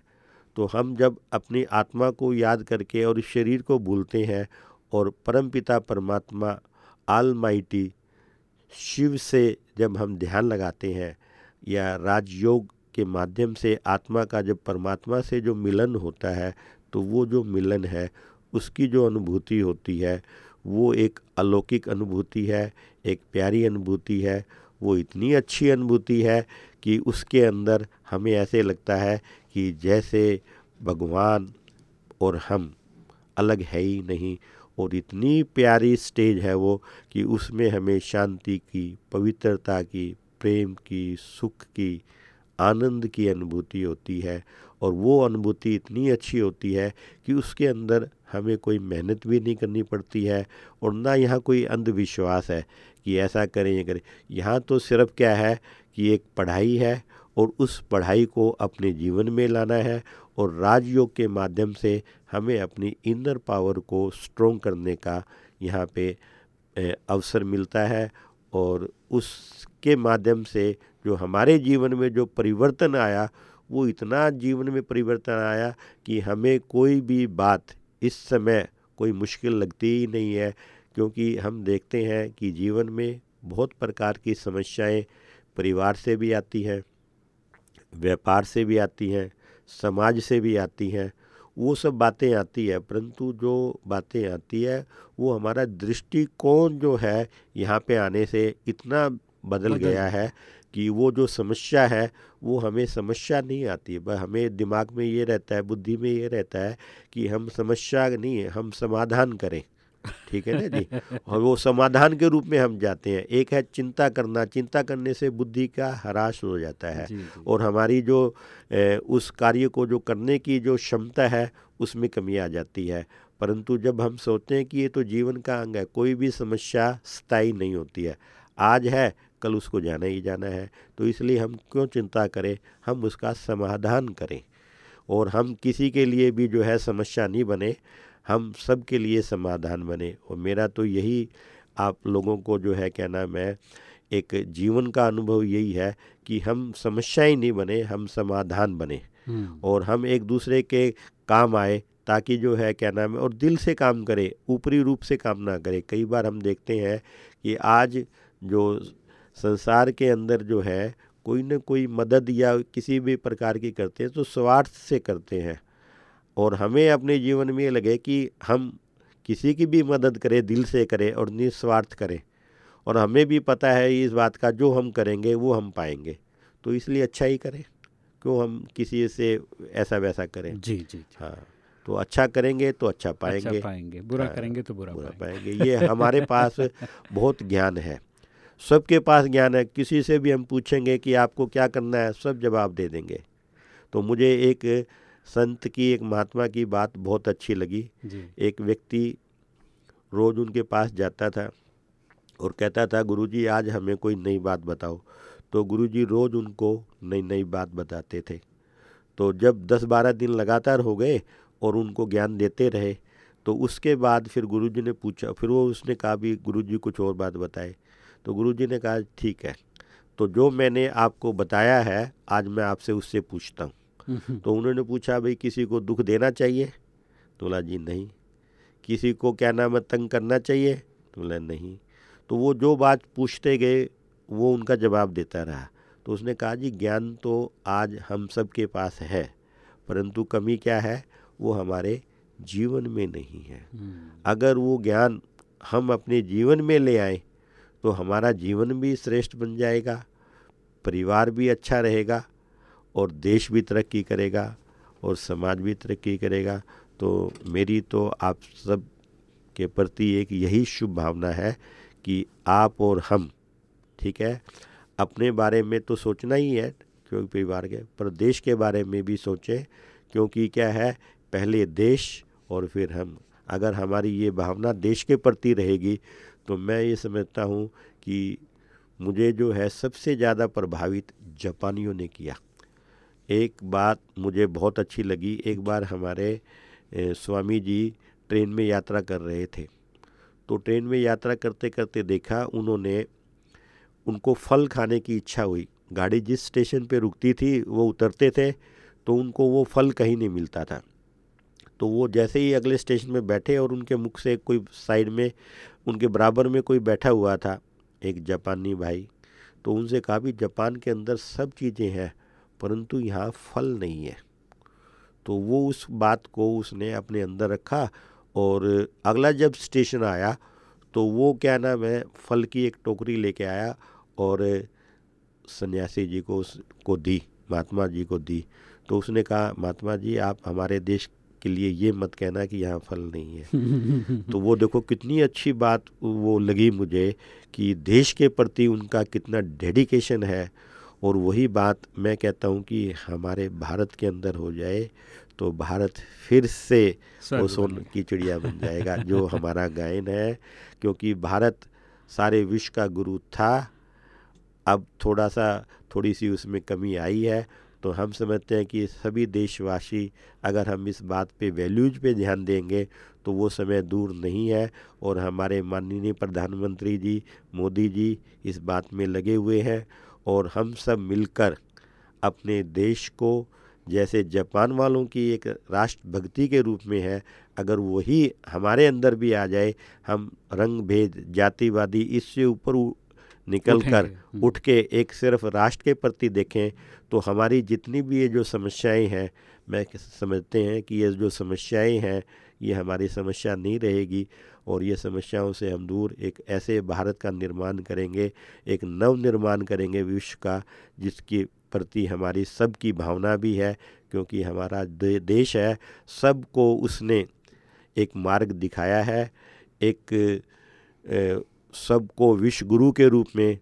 तो हम जब अपनी आत्मा को याद करके और इस शरीर को भूलते हैं और परमपिता, परमात्मा आल माइटी शिव से जब हम ध्यान लगाते हैं या राजयोग के माध्यम से आत्मा का जब परमात्मा से जो मिलन होता है तो वो जो मिलन है, उसकी जो अनुभूति होती है, वो एक अलौकिक अनुभूति है, एक प्यारी अनुभूति है वो इतनी अच्छी अनुभूति है कि उसके अंदर हमें ऐसे लगता है कि जैसे भगवान और हम अलग है ही नहीं और इतनी प्यारी स्टेज है वो कि उसमें हमें शांति की, पवित्रता की, प्रेम की, सुख की, आनंद की अनुभूति होती है और वो अनुभूति इतनी अच्छी होती है कि उसके अंदर हमें कोई मेहनत भी नहीं करनी पड़ती है और ना यहाँ कोई अंधविश्वास है। कि ऐसा करें, ये करें। यहाँ तो सिर्फ़ क्या है कि एक पढ़ाई है और उस पढ़ाई को अपने जीवन में लाना है और राजयोग के माध्यम से हमें अपनी इनर पावर को स्ट्रोंग करने का यहाँ पे अवसर मिलता है और उसके माध्यम से जो हमारे जीवन में जो परिवर्तन आया, वो इतना जीवन में परिवर्तन आया कि हमें कोई भी बात इस समय कोई मुश्किल लगती ही नहीं है। क्योंकि हम देखते हैं कि जीवन में बहुत प्रकार की समस्याएँ परिवार से भी आती हैं व्यापार से भी आती हैं समाज से भी आती हैं वो सब बातें आती है परंतु जो बातें आती है वो हमारा दृष्टिकोण जो है यहाँ पे आने से इतना बदल गया है कि वो जो समस्या है वो हमें समस्या नहीं आती। है हमें दिमाग में ये रहता है बुद्धि में ये रहता है कि हम समस्या नहीं है हम समाधान करें। ठीक है ना जी? और वो समाधान के रूप में हम जाते हैं। एक है चिंता करना। चिंता करने से बुद्धि का हराश हो जाता है जी, जी। और हमारी जो ए, उस कार्य को जो करने की जो क्षमता है उसमें कमी आ जाती है। परंतु जब हम सोचते हैं कि ये तो जीवन का अंग है कोई भी समस्या स्थायी नहीं होती है। आज है कल उसको जाना ही जाना है। तो इसलिए हम क्यों चिंता करें? हम उसका समाधान करें। और हम किसी के लिए भी जो है समस्या नहीं बने। हम सब के लिए समाधान बने। और मेरा तो यही आप लोगों को जो है क्या नाम है एक जीवन का अनुभव यही है कि हम समस्याएँ नहीं बने हम समाधान बने। हम्म, और हम एक दूसरे के काम आए ताकि जो है क्या नाम है और दिल से काम करें ऊपरी रूप से काम ना करें। कई बार हम देखते हैं कि आज जो संसार के अंदर जो है कोई ना कोई मदद या किसी भी प्रकार की करते हैं तो स्वार्थ से करते हैं। और हमें अपने जीवन में लगे कि हम किसी की भी मदद करें दिल से करें और निस्वार्थ करें। और हमें भी पता है इस बात का जो हम करेंगे वो हम पाएँगे। तो इसलिए अच्छा ही करें। क्यों हम किसी से ऐसा वैसा करें? जी जी जी। हाँ तो अच्छा करेंगे तो अच्छा पाएँगे अच्छा पाएँगे। पाएँगे। बुरा हाँ, करेंगे तो बुरा, बुरा पाएँगे। पाएँगे। ये हमारे पास बहुत ज्ञान है। सबके पास ज्ञान है। किसी से भी हम पूछेंगे कि आपको क्या करना है सब जवाब दे देंगे। तो मुझे एक संत की एक महात्मा की बात बहुत अच्छी लगी। जी। एक व्यक्ति रोज़ उनके पास जाता था और कहता था गुरुजी आज हमें कोई नई बात बताओ। तो गुरुजी रोज़ उनको नई नई बात बताते थे। तो जब दस बारह दिन लगातार हो गए और उनको ज्ञान देते रहे तो उसके बाद फिर गुरुजी ने पूछा फिर वो उसने कहा भी गुरुजी कुछ और बात बताए। तो गुरुजी ने कहा ठीक है। तो जो मैंने आपको बताया है आज मैं आपसे उससे पूछता हूँ। तो उन्होंने पूछा भाई किसी को दुख देना चाहिए? तो बोला जी नहीं। किसी को क्या नाम है तंग करना चाहिए? तो बोला नहीं। तो वो जो बात पूछते गए वो उनका जवाब देता रहा। तो उसने कहा जी ज्ञान तो आज हम सब के पास है परंतु कमी क्या है? वो हमारे जीवन में नहीं है। हम्म, अगर वो ज्ञान हम अपने जीवन में ले आए तो हमारा जीवन भी श्रेष्ठ बन जाएगा परिवार भी अच्छा रहेगा और देश भी तरक्की करेगा और समाज भी तरक्की करेगा तो मेरी तो आप सब के प्रति एक यही शुभ भावना है कि आप और हम, ठीक है, अपने बारे में तो सोचना ही है, क्योंकि परिवार के, पर देश के बारे में भी सोचें, क्योंकि क्या है, पहले देश और फिर हम। अगर हमारी ये भावना देश के प्रति रहेगी तो मैं ये समझता हूँ कि मुझे जो है सबसे ज़्यादा प्रभावित जापानियों ने किया। एक बात मुझे बहुत अच्छी लगी। एक बार हमारे स्वामी जी ट्रेन में यात्रा कर रहे थे। तो ट्रेन में यात्रा करते करते देखा उन्होंने उनको फल खाने की इच्छा हुई। गाड़ी जिस स्टेशन पे रुकती थी, वो उतरते थे तो उनको वो फल कहीं नहीं मिलता था। तो वो जैसे ही अगले स्टेशन में बैठे और उनके मुख से कोई साइड में, उनके बराबर में कोई बैठा हुआ था, एक जापानी भाई तो उनसे कहा भी जापान के अंदर सब चीज़ें हैं। परंतु यहाँ फल नहीं है। तो वो उस बात को उसने अपने अंदर रखा और अगला जब स्टेशन आया तो वो क्या नाम है फल की एक टोकरी लेके आया और सन्यासी जी को उसको दी महात्मा जी को दी। तो उसने कहा महात्मा जी आप हमारे देश के लिए ये मत कहना कि यहाँ फल नहीं है। <laughs> तो वो देखो कितनी अच्छी बात वो लगी मुझे कि देश के प्रति उनका कितना डेडिकेशन है और वही बात मैं कहता हूँ कि हमारे भारत के अंदर हो जाए तो भारत फिर से वो सोन की चिड़िया बन जाएगा जो हमारा गायन है। क्योंकि भारत सारे विश्व का गुरु था अब थोड़ा सा थोड़ी सी उसमें कमी आई है। तो हम समझते हैं कि सभी देशवासी अगर हम इस बात पे वैल्यूज़ पे ध्यान देंगे तो वो समय दूर नहीं है। और हमारे माननीय प्रधानमंत्री जी मोदी जी इस बात में लगे हुए हैं। और हम सब मिलकर अपने देश को जैसे जापान वालों की एक राष्ट्रभक्ति के रूप में है अगर वही हमारे अंदर भी आ जाए हम रंग भेद जातिवादी इससे ऊपर निकल कर हम्म। उठ के एक सिर्फ़ राष्ट्र के प्रति देखें तो हमारी जितनी भी ये जो समस्याएँ हैं मैं समझते हैं कि ये जो समस्याएँ हैं ये हमारी समस्या नहीं रहेगी और ये समस्याओं से हम दूर एक ऐसे भारत का निर्माण करेंगे एक नव निर्माण करेंगे विश्व का जिसके प्रति हमारी सबकी भावना भी है क्योंकि हमारा दे, देश है सबको उसने एक मार्ग दिखाया है एक सबको विश्व गुरु के रूप में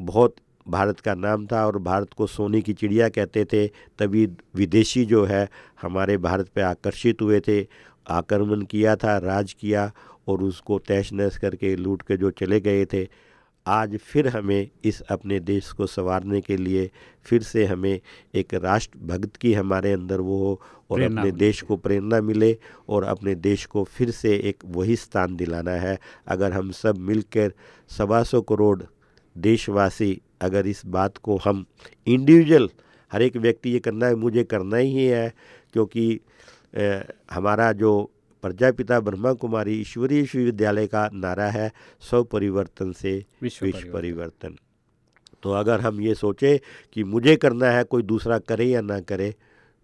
बहुत भारत का नाम था और भारत को सोने की चिड़िया कहते थे तभी विदेशी जो है हमारे भारत पे आकर्षित हुए थे आक्रमण किया था राज किया और उसको तहस नहस करके लूट के जो चले गए थे आज फिर हमें इस अपने देश को संवारने के लिए फिर से हमें एक राष्ट्र भक्त की हमारे अंदर वो हो और अपने देश को प्रेरणा मिले और अपने देश को फिर से एक वही स्थान दिलाना है। अगर हम सब मिलकर सवा सौ करोड़ देशवासी अगर इस बात को हम इंडिविजुअल हर एक व्यक्ति ये करना है मुझे करना ही है क्योंकि हमारा जो प्रजापिता ब्रह्मा कुमारी ईश्वरीय विश्वविद्यालय का नारा है स्व परिवर्तन से विश्व विश्व परिवर्तन। परिवर्तन तो अगर हम ये सोचें कि मुझे करना है कोई दूसरा करे या ना करे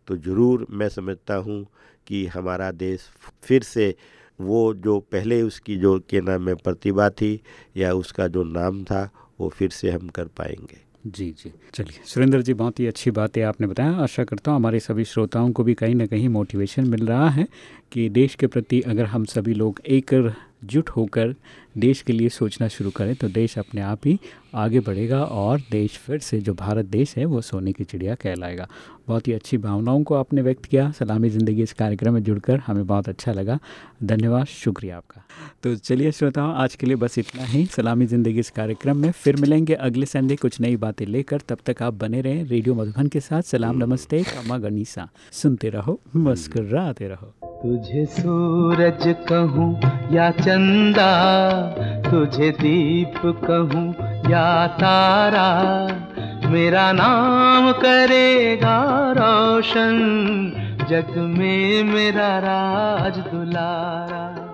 तो ज़रूर मैं समझता हूँ कि हमारा देश फिर से वो जो पहले उसकी जो के नाम में प्रतिभा थी या उसका जो नाम था वो फिर से हम कर पाएँगे जी जी। चलिए, सुरेंद्र जी, बहुत ही अच्छी बात है आपने बताया। आशा करता हूँ हमारे सभी श्रोताओं को भी कहीं ना कहीं मोटिवेशन मिल रहा है कि देश के प्रति अगर हम सभी लोग एकजुट होकर देश के लिए सोचना शुरू करें तो देश अपने आप ही आगे बढ़ेगा और देश फिर से, जो भारत देश है, वो सोने की चिड़िया कहलाएगा। बहुत ही अच्छी भावनाओं को आपने व्यक्त किया। सलामी ज़िंदगी इस कार्यक्रम में जुड़कर हमें बहुत अच्छा लगा। धन्यवाद, शुक्रिया आपका। तो चलिए श्रोताओं, आज के लिए बस इतना ही। सलामी ज़िंदगी इस कार्यक्रम में फिर मिलेंगे अगले संडे कुछ नई बातें लेकर। तब तक आप बने रहें रेडियो मधुबन के साथ। सलाम, नमस्ते, कमा गनीसा। सुनते रहो, मुस्कुराते रहो। तुझे सूरज कहूँ या चंदा, तुझे दीप कहूँ या तारा मेरा नाम करेगा रोशन जग में मेरा राज दुलारा।